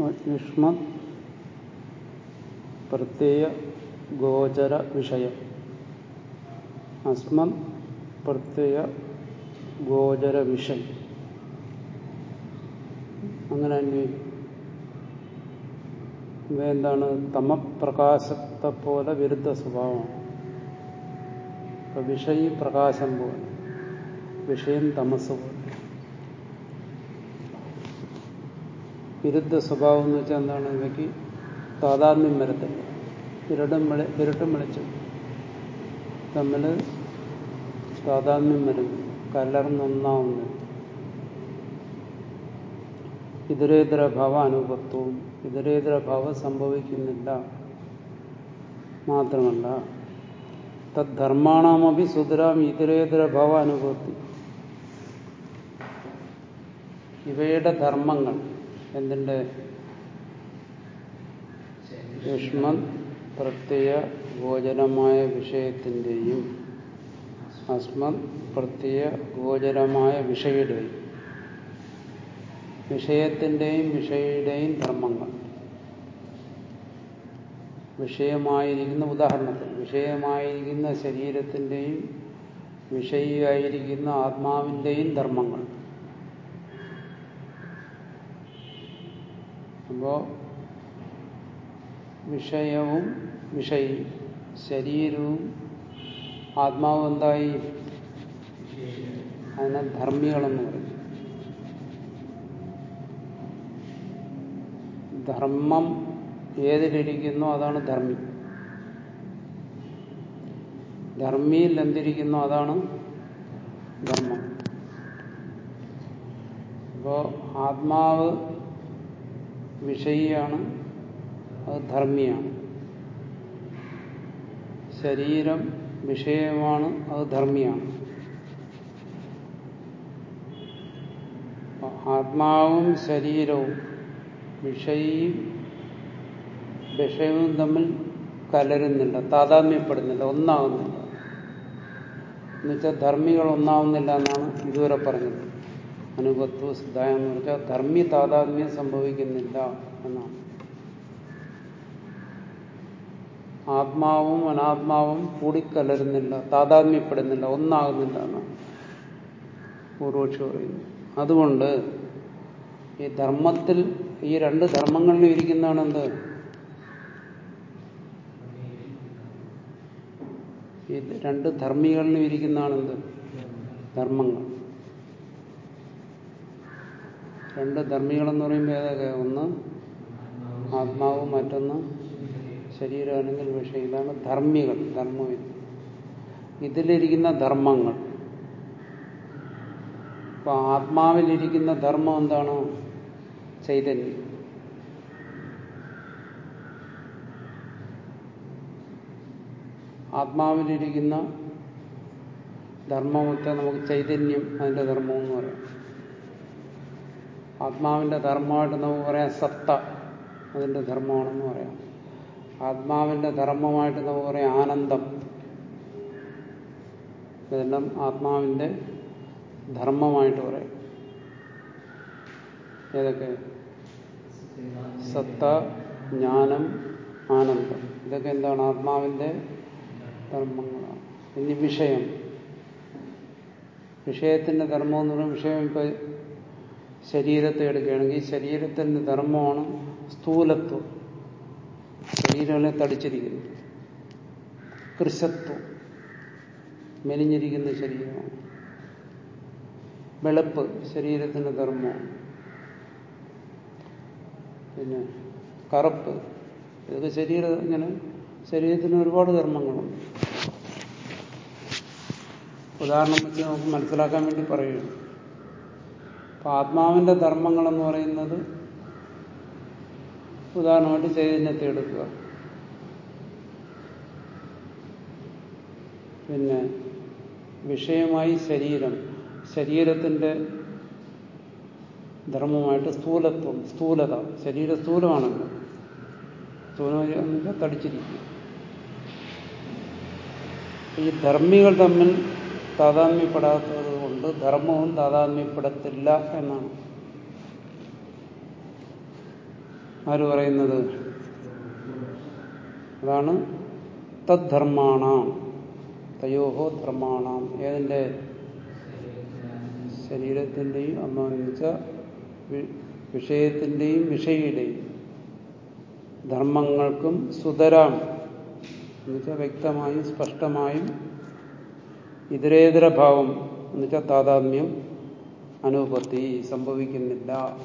യുഷ്മത് പ്രത്യയ ഗോചര വിഷയം. അസ്മം പ്രത്യയ ഗോചര വിഷയം അങ്ങനെ അന്വയിക്കും. ഇവയെന്താണ് തമപ്രകാശത്തെ പോലെ വിരുദ്ധ സ്വഭാവമാണ്. വിഷയി പ്രകാശം പോലെ. വിഷയം തമസ് പോലെ. വിരുദ്ധ സ്വഭാവം എന്ന് വെച്ചാൽ എന്താണ്? ഇവയ്ക്ക് താതാത്മ്യം വരത്തില്ല. ഇരടും വിളി ഇരുട്ടും വെളിച്ചും തമ്മിൽ താതാത്മ്യം വരുന്നു കലർന്നൊന്നാവുന്നു അനുഭവത്വവും അനുപത്വവും ഇതരേതരഭാവം സംഭവിക്കുന്നില്ല. മാത്രമല്ല തദ്ധർമാണമപി സുതരാം ഇതരേതരഭാവ അനുഭവത്തി ഇവയുടെ ധർമ്മങ്ങൾ എന്തിന്റെ യുഷ്മ പ്രത്യയ ഗോചരമായ വിഷയത്തിന്റെയും അസ്മത് പ്രത്യയ ഗോചരമായ വിഷയുടെയും വിഷയത്തിന്റെയും വിഷയുടെയും ധർമ്മങ്ങൾ. വിഷയമായിരിക്കുന്ന ഉദാഹരണത്തിൽ വിഷയമായിരിക്കുന്ന ശരീരത്തിന്റെയും വിഷയിയായിരിക്കുന്ന ആത്മാവിന്റെയും ധർമ്മങ്ങൾ. അപ്പോ വിഷയവും വിഷയി ശരീരവും ആത്മാവും എന്തായി? അതിനെ ധർമ്മികളെന്ന് പറയും. ധർമ്മം ഏതിലിരിക്കുന്നോ അതാണ് ധർമ്മി. ധർമ്മിയിൽ എന്തിരിക്കുന്നോ അതാണ് ധർമ്മം. അപ്പോ ആത്മാവ് വിഷയിയാണ് അത് ധർമ്മിയാണ്. ശരീരം വിഷയമാണ് അത് ധർമ്മിയാണ്. ആത്മാവും ശരീരവും വിഷയും വിഷയവും തമ്മിൽ കലരുന്നില്ല താതാത്മ്യപ്പെടുന്നില്ല ഒന്നാവുന്നില്ല. എന്നുവെച്ചാൽ ധർമ്മികൾ ഒന്നാവുന്നില്ല എന്നാണ് ഇതുവരെ പറഞ്ഞത് അനുപത്വ സിദ്ധായ എന്ന് പറഞ്ഞാൽ ധർമ്മി താതാത്മ്യം സംഭവിക്കുന്നില്ല എന്നാണ്. ആത്മാവും അനാത്മാവും കൂടിക്കലരുന്നില്ല താതാത്മ്യപ്പെടുന്നില്ല ഒന്നാകുന്നില്ല എന്നാണ് പൂർവക്ഷി പറയുന്നു അതുകൊണ്ട് ഈ ധർമ്മത്തിൽ ഈ രണ്ട് ധർമ്മങ്ങളിലും ഇരിക്കുന്നതാണ് എന്ത്? ഈ രണ്ട് ധർമ്മികളിലും ഇരിക്കുന്നതാണ് എന്ത്? ധർമ്മങ്ങൾ. രണ്ട് ധർമ്മികളെന്ന് പറയുമ്പോൾ ഏതൊക്കെ? ഒന്ന് ആത്മാവ് മറ്റൊന്ന് ശരീരമാണെങ്കിൽ വിഷയം. ഇതാണ് ധർമ്മികൾ ധർമ്മം ഇതിലിരിക്കുന്ന ധർമ്മങ്ങൾ. അപ്പൊ ആത്മാവിലിരിക്കുന്ന ധർമ്മം എന്താണ്? ചൈതന്യം. ആത്മാവിലിരിക്കുന്ന ധർമ്മമൊക്കെ നമുക്ക് ചൈതന്യം അതിന്റെ ധർമ്മം എന്ന് പറയാം. ആത്മാവിന്റെ ധർമ്മമായിട്ട് നമുക്ക് പറയാം സത്ത അതിന്റെ ധർമ്മമാണെന്ന് പറയാം. ആത്മാവിന്റെ ധർമ്മമായിട്ട് നമുക്ക് പറയാം ആനന്ദം. ഇതെല്ലാം ആത്മാവിന്റെ ധർമ്മമായിട്ട് പറയാം. ഏതൊക്കെ? സത്ത ജ്ഞാനം ആനന്ദം. ഇതൊക്കെ എന്താണ്? ആത്മാവിന്റെ ധർമ്മങ്ങളാണ്. ഇനി വിഷയം. വിഷയത്തിന്റെ ധർമ്മം എന്ന് പറയുമ്പോൾ വിഷയം ഇപ്പൊ ശരീരത്തെ എടുക്കുകയാണെങ്കിൽ ശരീരത്തിന്റെ ധർമ്മമാണ് സ്ഥൂലത്വം. ശരീരങ്ങളെ തടിച്ചിരിക്കുന്നു കൃശത്വം. മെലിഞ്ഞിരിക്കുന്ന ശരീരമാണ്. വെളുപ്പ് ശരീരത്തിന്റെ ധർമ്മമാണ്. പിന്നെ കറുപ്പ്. ഇതൊക്കെ ശരീര ഇങ്ങനെ ശരീരത്തിന് ഒരുപാട് ധർമ്മങ്ങളുണ്ട്. ഉദാഹരണം വെച്ച് നമുക്ക് മനസ്സിലാക്കാൻ വേണ്ടി പറയുകയാണ്. അപ്പൊ ആത്മാവിന്റെ ധർമ്മങ്ങൾ എന്ന് പറയുന്നത് ഉദാഹരണമായിട്ട് ചൈതന്യത്തെ എടുക്കുക. പിന്നെ വിഷയമായി ശരീരം ശരീരത്തിന്റെ ധർമ്മമായിട്ട് സ്ഥൂലത്വം സ്ഥൂലത. ശരീര സ്ഥൂലമാണല്ലോ സ്ഥൂലം തടിച്ചിരിക്കും ഈ ധർമ്മികൾ തമ്മിൽ താതാത്മ്യപ്പെടാത്തത് കൊണ്ട് ധർമ്മവും താതാത്മ്യപ്പെടത്തില്ല എന്നാണ്. ആര് പറയുന്നത്? അതാണ് തദ്ധർമാണാം. തയോഹോ ധർമാണാം. ഏതിന്റെ ശരീരത്തിന്റെയും അമ്മാവെന്ന് വെച്ചാൽ വിഷയത്തിന്റെയും വിഷയുടെയും. ധർമ്മങ്ങൾക്കും സുതരാം. എന്നുവെച്ചാൽ വ്യക്തമായും സ്പഷ്ടമായും ഇതരേതര ഭാവം. എന്നുവെച്ചാൽ താതാത്മ്യം അനുപത്തി സംഭവിക്കുന്നില്ല.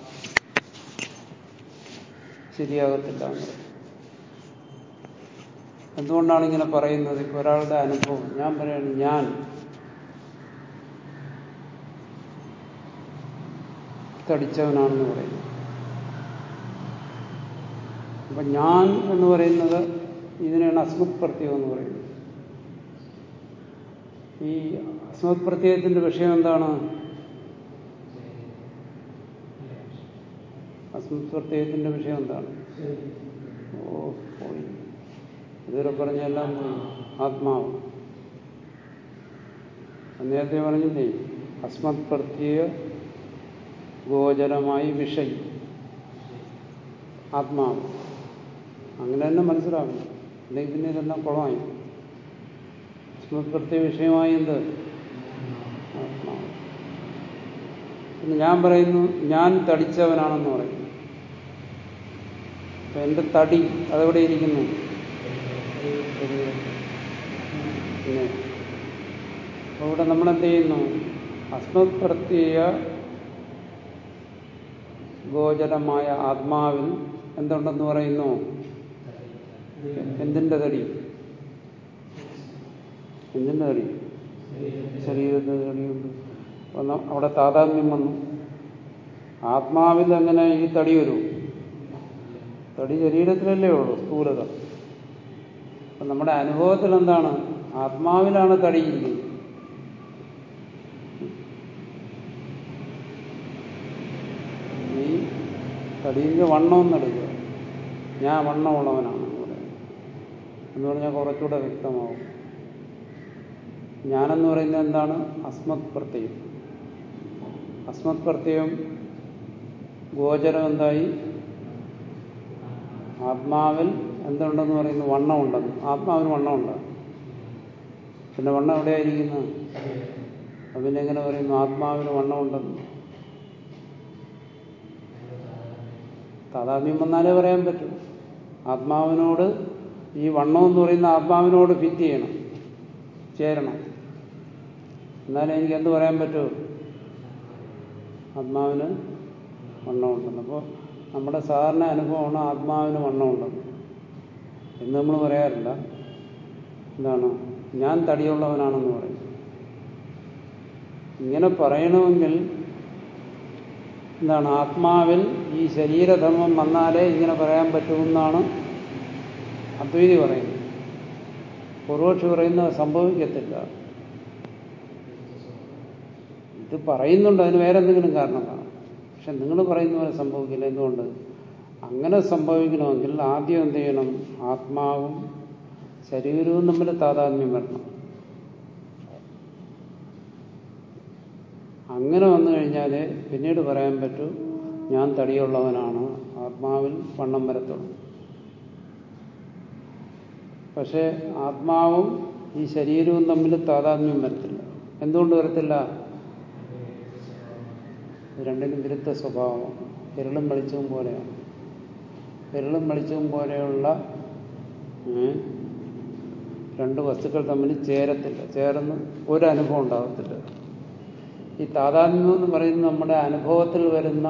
ശരിയാകത്തില്ല എന്തുകൊണ്ടാണ് ഇങ്ങനെ പറയുന്നത്? ഒരാളുടെ അനുഭവം. ഞാൻ പറയാണ് ഞാൻ തടിച്ചവനാണെന്ന് പറയുന്നു. അപ്പൊ ഞാൻ എന്ന് പറയുന്നത് ഇതിനെയാണ് അസ്മത് എന്ന് പറയുന്നത്. ഈ അസ്മത് പ്രത്യയത്തിന്റെ വിഷയം എന്താണ്? അസ്മത് പ്രത്യയത്തിന്റെ വിഷയം എന്താണ്? ഓ പോയി. ഇതുവരെ പറഞ്ഞെല്ലാം ആത്മാവ്. നേരത്തെ പറഞ്ഞില്ലേ അസ്മത് പ്രത്യയ ഗോചരമായി വിഷയി. ആത്മാവ്. അങ്ങനെ തന്നെ മനസ്സിലാക്കണം അല്ലെങ്കിൽ പിന്നെ ഇതെല്ലാം കുളമായി. അസ്മത് വിഷയമായി എന്ത്? പിന്നെ ഞാൻ പറയുന്നു ഞാൻ തടിച്ചവനാണെന്ന് പറയുന്നു. അപ്പൊ എന്റെ തടി അതെവിടെ ഇരിക്കുന്നു? പിന്നെ അപ്പൊ ഇവിടെ നമ്മൾ എന്ത് ചെയ്യുന്നു? അസ്മത് പ്രത്യയ ഗോചരമായ ആത്മാവിൽ എന്തുണ്ടെന്ന് പറയുന്നു? എന്തിന്റെ തടി? എന്തിന്റെ തടി ശരീരത്തിന്റെ കളിയുണ്ട് അവിടെ താതാത്മ്യം വന്നു. ആത്മാവിൽ അങ്ങനെ ഈ തടി വരൂ? തടി ശരീരത്തിലല്ലേ ഉള്ളൂ സ്ഥൂലത. അപ്പൊ നമ്മുടെ അനുഭവത്തിൽ എന്താണ് ആത്മാവിലാണ് തടി ഈ തടീന്റെ വണ്ണം എന്നെടുക്കുക ഞാൻ വണ്ണമുള്ളവനാണ് എന്ന് പറഞ്ഞാൽ കുറച്ചുകൂടെ വ്യക്തമാവും. ഞാനെന്ന് പറയുന്നത് എന്താണ്? അസ്മത് പ്രത്യയം. അസ്മത് പ്രത്യയം ഗോചരം എന്തായി? ആത്മാവിൽ എന്തുണ്ടെന്ന് പറയുന്നു? വണ്ണമുണ്ടെന്ന്. ആത്മാവിന് വണ്ണമുണ്ട്. പിന്നെ വണ്ണം എവിടെയായിരിക്കുന്നു? പിന്നെ എങ്ങനെ പറയുന്നു? ആത്മാവിന് വണ്ണമുണ്ടെന്ന്. താതാത്മ്യം വന്നാലേ പറയാൻ പറ്റും. ആത്മാവിനോട് ഈ വണ്ണം എന്ന് പറയുന്ന ആത്മാവിനോട് ഫിറ്റ് ചെയ്യണം. ചേരണം. എന്നാലേ എനിക്ക് എന്ത് പറയാൻ പറ്റൂ? ആത്മാവിന് വണ്ണമുണ്ടെന്ന്. അപ്പോൾ നമ്മുടെ സാധാരണ അനുഭവമാണ് ആത്മാവിന് വണ്ണമുണ്ടെന്ന്. എന്ന് നമ്മൾ പറയാറില്ല. എന്താണ് ഞാൻ തടിയുള്ളവനാണെന്ന് പറയും ഇങ്ങനെ പറയണമെങ്കിൽ എന്താണ് ആത്മാവിൽ ഈ ശരീരധർമ്മം വന്നാലേ ഇങ്ങനെ പറയാൻ പറ്റുമെന്നാണ് അദ്വൈതി പറയുന്നത്. പൂർവക്ഷി പറയുന്നത് സംഭവിക്കത്തില്ല. ഇത് പറയുന്നുണ്ട് അതിന് വേറെ എന്തെങ്കിലും കാരണം കാണും പക്ഷെ നിങ്ങൾ പറയുന്ന പോലെ സംഭവിക്കില്ല. എന്തുകൊണ്ട്? അങ്ങനെ സംഭവിക്കണമെങ്കിൽ ആദ്യം എന്ത് ചെയ്യണം? ആത്മാവും ശരീരവും തമ്മിൽ താതാത്മ്യം വരണം. അങ്ങനെ വന്നു കഴിഞ്ഞാൽ പിന്നീട് പറയാൻ പറ്റൂ ഞാൻ തടിയുള്ളവനാണ്. ആത്മാവിൽ വണ്ണം വരത്തുള്ളൂ. പക്ഷെ ആത്മാവും ഈ ശരീരവും തമ്മിൽ താതാത്മ്യം വരത്തില്ല. എന്തുകൊണ്ട് വരത്തില്ല? രണ്ടിനും വിരുദ്ധ സ്വഭാവമാണ്. വിരളും വെളിച്ചവും പോലെയാണ്. വിരളും വെളിച്ചവും പോലെയുള്ള രണ്ട് വസ്തുക്കൾ തമ്മിൽ ചേരത്തില്ല. ചേർന്ന് ഒരു അനുഭവം ഉണ്ടാകത്തില്ല ഈ താതാത്മ്യം എന്ന് പറയുന്നത് നമ്മുടെ അനുഭവത്തിൽ വരുന്ന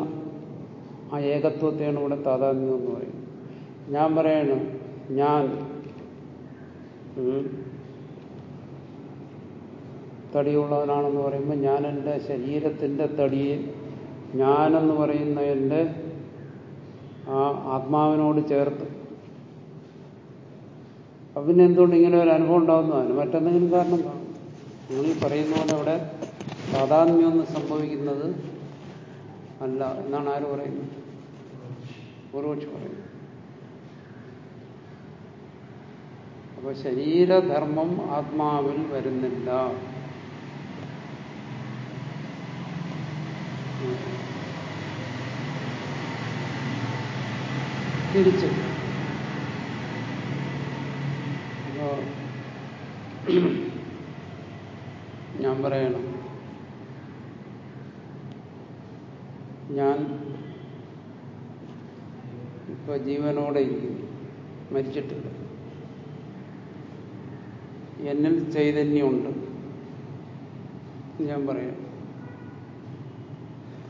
ആ ഏകത്വത്തെയാണ് ഇവിടെ താതാത്മ്യം എന്ന് പറയുന്നത്. ഞാൻ പറയണു ഞാൻ തടിയുള്ളവനാണെന്ന് പറയുമ്പോൾ ഞാൻ എന്റെ ശരീരത്തിന്റെ തടിയെ ഞാനെന്ന് പറയുന്ന എന്റെ ആ ആത്മാവിനോട് ചേർത്ത്. അപ്പം എന്തുകൊണ്ട് ഇങ്ങനെ ഒരു അനുഭവം ഉണ്ടാകുന്നതാണ് മറ്റെന്തെങ്കിലും കാരണം കാണും. നിങ്ങൾ ഈ പറയുന്ന പോലെ അവിടെ താതാത്മ്യമൊന്നും സംഭവിക്കുന്നത് അല്ല എന്നാണ് ആര് പറയുന്നത്? പൂർവക്ഷി പറയുന്നത് അപ്പൊ ശരീരധർമ്മം ആത്മാവിൽ വരുന്നില്ല. തിരിച്ച് അപ്പോ ഞാൻ പറയണം. ഞാൻ ഇപ്പൊ ജീവനോടെ ഇരിക്കുന്നു. മരിച്ചിട്ടില്ല എന്നിൽ ചൈതന്യമുണ്ട്. ഞാൻ പറയാം.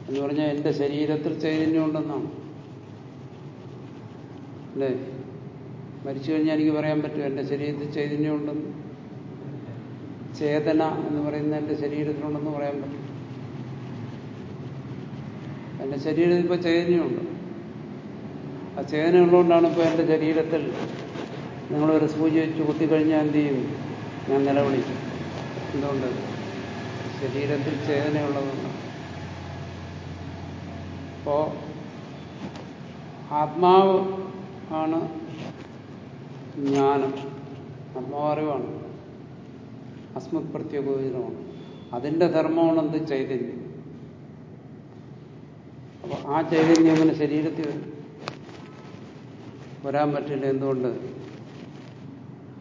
എന്ന് പറഞ്ഞാൽ എന്റെ ശരീരത്തിൽ ചൈതന്യമുണ്ടെന്നാണ്. അല്ലേ? മരിച്ചു കഴിഞ്ഞാൽ എനിക്ക് പറയാൻ പറ്റും എന്റെ ശരീരത്തിൽ ചൈതന്യമുണ്ടെന്ന് ചേതന എന്ന് പറയുന്ന എന്റെ ശരീരത്തിലുണ്ടെന്ന് പറയാൻ പറ്റും. എന്റെ ശരീരത്തിൽ ഇപ്പോൾ ചൈതന്യമുണ്ട് ആ ചേതന ഉള്ളതുകൊണ്ടാണ് ഇപ്പോൾ എന്റെ ശരീരത്തിൽ നിങ്ങളൊരു സൂചി വെച്ച് കുത്തിക്കഴിഞ്ഞാൽ എന്ത് ചെയ്യും? ഞാൻ നിലവിളിക്കും. എന്തുകൊണ്ട്? ശരീരത്തിൽ ചേതനയുള്ളതുകൊണ്ട് അപ്പോ ആത്മാവ് ആണ് ജ്ഞാനം. ആത്മാവറിവാണ് അസ്മത് പ്രത്യേകോചിതമാണ് അതിന്റെ ധർമ്മമാണ് എന്ത്? ചൈതന്യം. അപ്പൊ ആ ചൈതന്യം അങ്ങനെ ശരീരത്തിൽ വരും വരാൻ പറ്റില്ല. എന്തുകൊണ്ട്?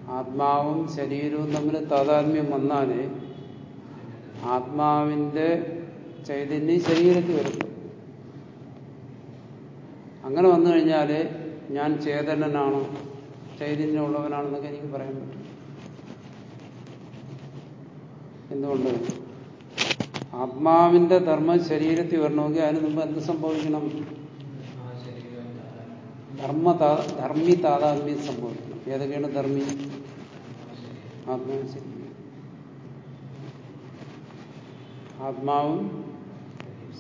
ആത്മാവും ശരീരവും തമ്മിൽ താതാത്മ്യം വന്നാലേ ആത്മാവിന്റെ ചൈതന്യം ശരീരത്തിൽ വരുന്നു അങ്ങനെ വന്നു കഴിഞ്ഞാൽ ഞാൻ ചേതനനാണ്? ചൈതന്യമുള്ളവനാണെന്നൊക്കെ എനിക്ക് പറയാൻ പറ്റും. എന്തുകൊണ്ട്? ആത്മാവിന്റെ ധർമ്മം ശരീരത്തിൽ വരണമെങ്കിൽ അതിന് മുമ്പ് എന്ത് സംഭവിക്കണം? ധർമ്മ ധർമ്മി താതാത്മ്യം സംഭവിക്കണം. ഏതൊക്കെയാണ് ധർമ്മി? ആത്മാവ് ശരീരം ആത്മാവും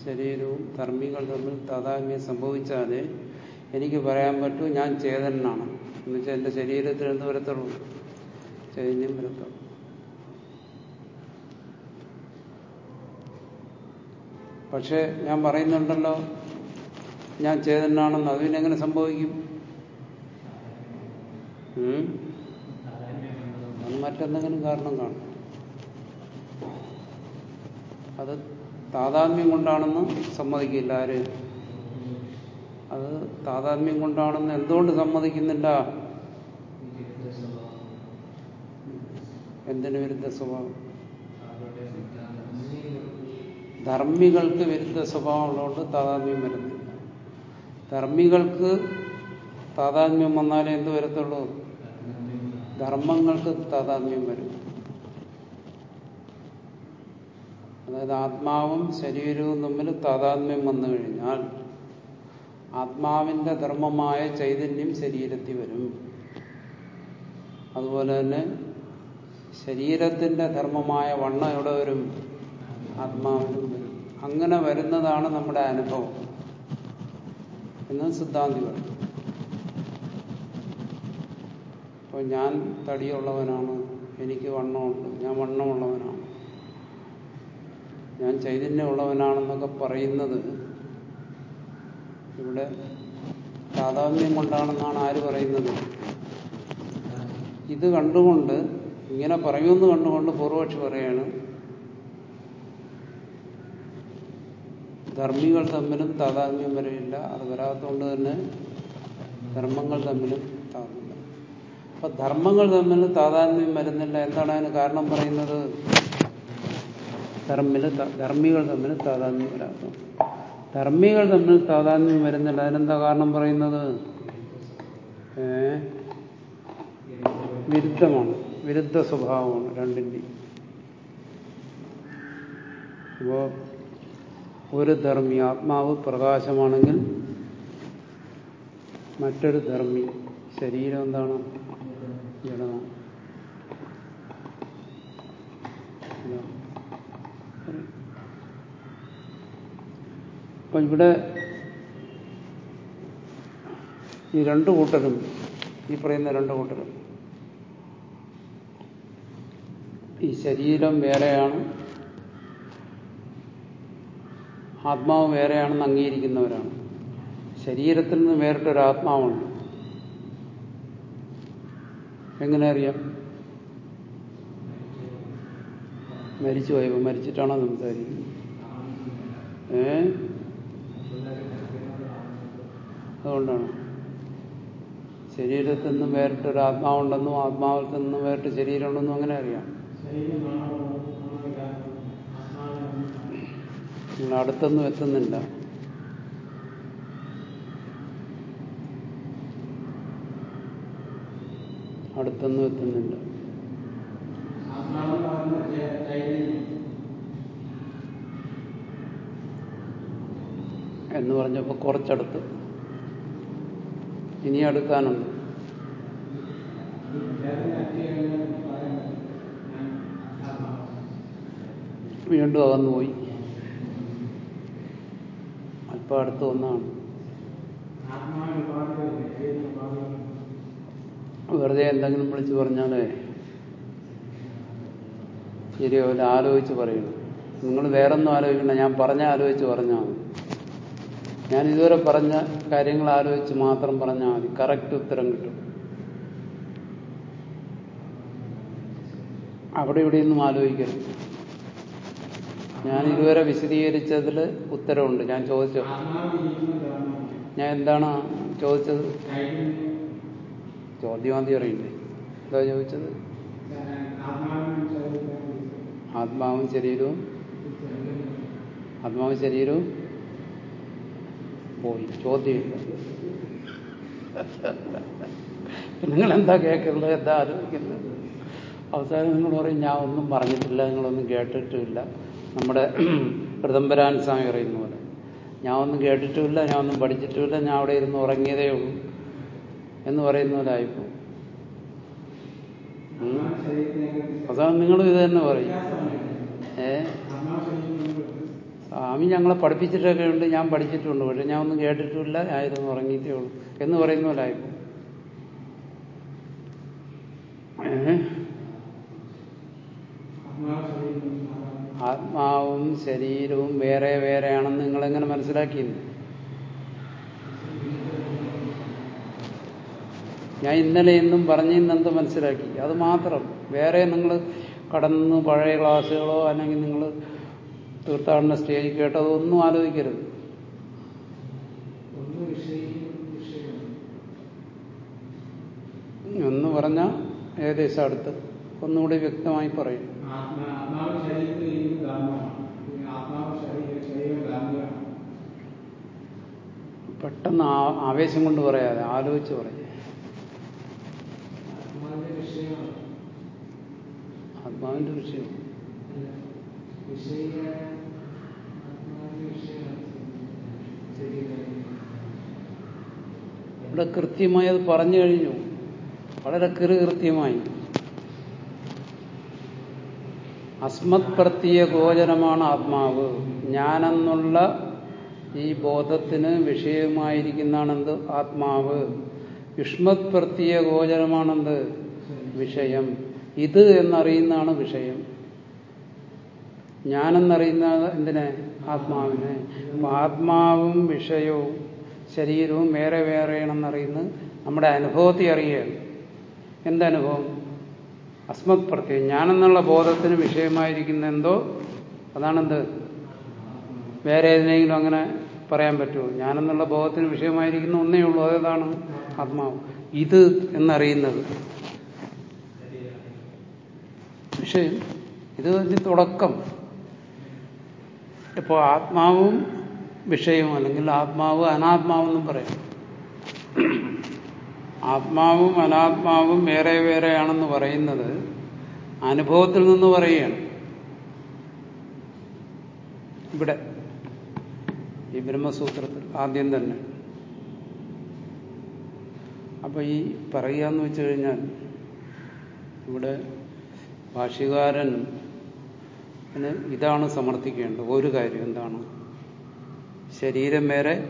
ശരീരവും ധർമ്മികൾ തമ്മിൽ താതാത്മ്യം സംഭവിച്ചാലേ എനിക്ക് പറയാൻ പറ്റൂ ഞാൻ ചേതനാണ്. എന്നുവെച്ചാൽ എന്റെ ശരീരത്തിൽ എന്ത് വരത്തുള്ളൂ? ചൈതന്യം വരത്തുള്ളൂ. പക്ഷെ ഞാൻ പറയുന്നുണ്ടല്ലോ ഞാൻ ചേതനാണെന്ന്. അതിനെങ്ങനെ സംഭവിക്കും? മറ്റെന്തെങ്കിലും കാരണം കാണും. അത് താതാത്മ്യം കൊണ്ടാണെന്ന് സമ്മതിക്കില്ല ആര്? അത് താതാത്മ്യം കൊണ്ടാണെന്ന് എന്തുകൊണ്ട് സമ്മതിക്കുന്നില്ല? എന്തിനു വിരുദ്ധ സ്വഭാവം? ധർമ്മികൾക്ക് വിരുദ്ധ സ്വഭാവം ഉള്ളതുകൊണ്ട് താതാത്മ്യം വരുന്നില്ല. ധർമ്മികൾക്ക് താതാത്മ്യം വന്നാലേ എന്ത് വരത്തുള്ളൂ? ധർമ്മങ്ങൾക്ക് താതാത്മ്യം വരും. അതായത് ആത്മാവും ശരീരവും തമ്മിൽ താതാത്മ്യം വന്നു കഴിഞ്ഞാൽ ആത്മാവിന്റെ ധർമ്മമായ ചൈതന്യം ശരീരത്തിൽ വരും. അതുപോലെ തന്നെ ശരീരത്തിന്റെ ധർമ്മമായ വണ്ണ എവിടെ വരും? ആത്മാവിനും വരും. അങ്ങനെ വരുന്നതാണ് നമ്മുടെ അനുഭവം. എന്ന് സിദ്ധാന്തി പറയും അപ്പോൾ ഞാൻ തടിയുള്ളവനാണ് എനിക്ക് വണ്ണമുണ്ട് ഞാൻ വണ്ണമുള്ളവനാണ്. ഞാൻ ചൈതന്യമുള്ളവനാണെന്നൊക്കെ പറയുന്നത് ഇവിടെ താതാത്മ്യം കൊണ്ടാണെന്നാണ് ആര് പറയുന്നത്? ഇത് കണ്ടുകൊണ്ട് ഇങ്ങനെ പറയുമെന്ന് കണ്ടുകൊണ്ട് പൂർവക്ഷി പറയാണ് ധർമ്മികൾ തമ്മിലും താതാത്മ്യം വരെയില്ല. അത് വരാത്തതുകൊണ്ട് തന്നെ ധർമ്മങ്ങൾ തമ്മിലും താതാത്മ്യം അപ്പൊ ധർമ്മങ്ങൾ തമ്മിൽ താതാത്മ്യം വരുന്നില്ല. എന്താണ് അതിന് കാരണം പറയുന്നത്? ധർമ്മിൽ ധർമ്മികൾ തമ്മിൽ താതാത്മ്യം വരാത്ത ധർമ്മികൾ തമ്മിൽ താതാത്മ്യം വരുന്നില്ല. അതിനെന്താ കാരണം പറയുന്നത്? വിരുദ്ധമാണ്. വിരുദ്ധ സ്വഭാവമാണ് രണ്ടിന്റെയും അപ്പോ ഒരു ധർമ്മി ആത്മാവ് പ്രകാശമാണെങ്കിൽ മറ്റൊരു ധർമ്മി ശരീരം എന്താണ്? ജഡമാണ് അപ്പൊ ഇവിടെ ഈ രണ്ടു കൂട്ടരും ഈ പറയുന്ന രണ്ടു കൂട്ടരും. ഈ ശരീരം വേറെയാണ് ആത്മാവ് വേറെയാണെന്ന് അംഗീകരിക്കുന്നവരാണ്. ശരീരത്തിൽ നിന്ന് വേറിട്ടൊരു ആത്മാവുണ്ട്. എങ്ങനെ അറിയാം? മരിച്ചു പോയപ്പോ മരിച്ചിട്ടാണോ സംസാരിക്കുന്നത്? ഏ? അതുകൊണ്ടാണ്. ശരീരത്തിൽ നിന്നും വേറിട്ടൊരു ആത്മാവുണ്ടെന്നും ആത്മാവിൽ നിന്നും വേറിട്ട് ശരീരമുണ്ടെന്നും അങ്ങനെ അറിയാം. നിങ്ങൾ അടുത്തൊന്നും എത്തുന്നില്ല. അടുത്തൊന്നും എത്തുന്നില്ല. എന്ന് പറഞ്ഞപ്പോൾ കുറച്ചടുത്ത്. ഇനി അടുക്കാനുണ്ട്. വീണ്ടും അകന്നുപോയി അല്പം അടുത്ത് ഒന്നാണ് വെറുതെ എന്തെങ്കിലും വിളിച്ചു പറഞ്ഞാലേ ശരിയാവില്ല ആലോചിച്ച് പറയണം നിങ്ങൾ വേറൊന്നും ആലോചിക്കണ്ട ഞാൻ പറഞ്ഞ ആലോചിച്ച് പറഞ്ഞാൽ മതി. ഞാൻ ഇതുവരെ പറഞ്ഞ കാര്യങ്ങൾ ആലോചിച്ച് മാത്രം പറഞ്ഞാൽ മതി. കറക്റ്റ് ഉത്തരം കിട്ടും. അവിടെ ഇവിടെയൊന്നും ആലോചിക്കരുത്. ഞാൻ ഇതുവരെ വിശദീകരിച്ചതിൽ ഉത്തരവുണ്ട്. ഞാൻ ചോദിച്ചു. ഞാൻ എന്താണ് ചോദിച്ചത്? ചോദ്യം ആദ്യം അറിയില്ലേ? എന്താ ചോദിച്ചത്? ആത്മാവും ശരീരവും. ആത്മാവും ശരീരവും പോയി ചോദ്യമില്ല. നിങ്ങൾ എന്താ കേൾക്കുന്നത് എന്താ ആലോചിക്കുന്നത്? അവസാനം നിങ്ങൾ പറയും ഞാൻ ഒന്നും പറഞ്ഞിട്ടില്ല നിങ്ങളൊന്നും കേട്ടിട്ടുമില്ല. നമ്മുടെ പ്രതംബരാൻ സ്വാമി പറയുന്ന പോലെ. ഞാൻ ഒന്നും കേട്ടിട്ടുമില്ല ഞാൻ ഒന്നും പഠിച്ചിട്ടുമില്ല ഞാൻ അവിടെ ഇരുന്ന് ഉറങ്ങിയതേ ഉള്ളൂ. എന്ന് പറയുന്ന പോലെ ആയിപ്പോ. അവസാനം നിങ്ങളും ഇത് തന്നെ പറയും. ഏ? സ്വാമി ഞങ്ങളെ പഠിപ്പിച്ചിട്ടൊക്കെ ഉണ്ട് ഞാൻ പഠിച്ചിട്ടുണ്ട്. പക്ഷെ ഞാൻ ഒന്നും കേട്ടിട്ടില്ല ആയിരുന്നു ഉറങ്ങിയിട്ടേ ഉള്ളൂ. എന്ന് പറയുന്ന ആത്മാവും ശരീരവും വേറെ വേറെയാണെന്ന് നിങ്ങളെങ്ങനെ മനസ്സിലാക്കിയിരുന്നു ഞാൻ ഇന്നലെ എന്നും പറഞ്ഞു ഇന്നെന്ത് മനസ്സിലാക്കി? അത് മാത്രം. വേറെ നിങ്ങൾ കടന്ന് പഴയ ക്ലാസ്സുകളോ അല്ലെങ്കിൽ നിങ്ങൾ തീർത്ഥാടന സ്റ്റേജ് കേട്ടതൊന്നും ആലോചിക്കരുത്. എന്ന് പറഞ്ഞ ഏകദേശം അടുത്ത്. ഒന്നുകൂടി വ്യക്തമായി പറയും. പെട്ടെന്ന് ആവേശം കൊണ്ട് പറയാതെ ആലോചിച്ച് പറയും. ആത്മാവിന്റെ വിഷയം വിഷയ ആത്മാവിന്റെ വിഷയമാണ് ശരീരം ഇവിടെ കൃത്യമായി അത് പറഞ്ഞു കഴിഞ്ഞു. വളരെ കൃത്യമായി. അസ്മത് പ്രത്യ ഗോചരമാണ് ആത്മാവ്. ഞാനെന്നുള്ള ഈ ബോധത്തിന് വിഷയമായിരിക്കുന്നതാണെന്ത്? ആത്മാവ്. യുഷ്മത് പ്രത്യ ഗോചരമാണെന്ത്? വിഷയം. ഇത് എന്നറിയുന്നതാണ് വിഷയം. ഞാനെന്നറിയുന്ന എന്തിനെ? ആത്മാവിനെ. ആത്മാവും വിഷയവും ശരീരവും വേറെ വേറെയാണെന്നറിയുന്നത് നമ്മുടെ അനുഭവത്തെ അറിയുകയാണ്. എന്തനുഭവം? അസ്മത് പ്രത്യം ഞാനെന്നുള്ള ബോധത്തിന് വിഷയമായിരിക്കുന്ന എന്തോ അതാണെന്ത്? വേറെ ഏതിനെങ്കിലും അങ്ങനെ പറയാൻ പറ്റുമോ? ഞാനെന്നുള്ള ബോധത്തിന് വിഷയമായിരിക്കുന്ന ഒന്നേ ഉള്ളൂ. അതേതാണ് ആത്മാവ്. ഇത് എന്നറിയുന്നത്. വിഷയം. ഇത് തുടക്കം. ഇപ്പോൾ ആത്മാവും വിഷയവും അല്ലെങ്കിൽ ആത്മാവ് അനാത്മാവെന്നും പറയാം. ആത്മാവും അനാത്മാവും വേറെ വേറെയാണെന്ന് പറയുന്നത് അനുഭവത്തിൽ നിന്ന് പറയുകയാണ്. ഇവിടെ ഈ ബ്രഹ്മസൂത്രത്തിൽ ആദ്യം തന്നെ. അപ്പൊ ഈ പറയുക എന്ന് വെച്ചു കഴിഞ്ഞാൽ ഇവിടെ ഭാഷ്യകാരൻ ഇതാണ് സമർത്ഥിക്കേണ്ടത്. ഒരു കാര്യം എന്താണ്? ശരീരം വേറെ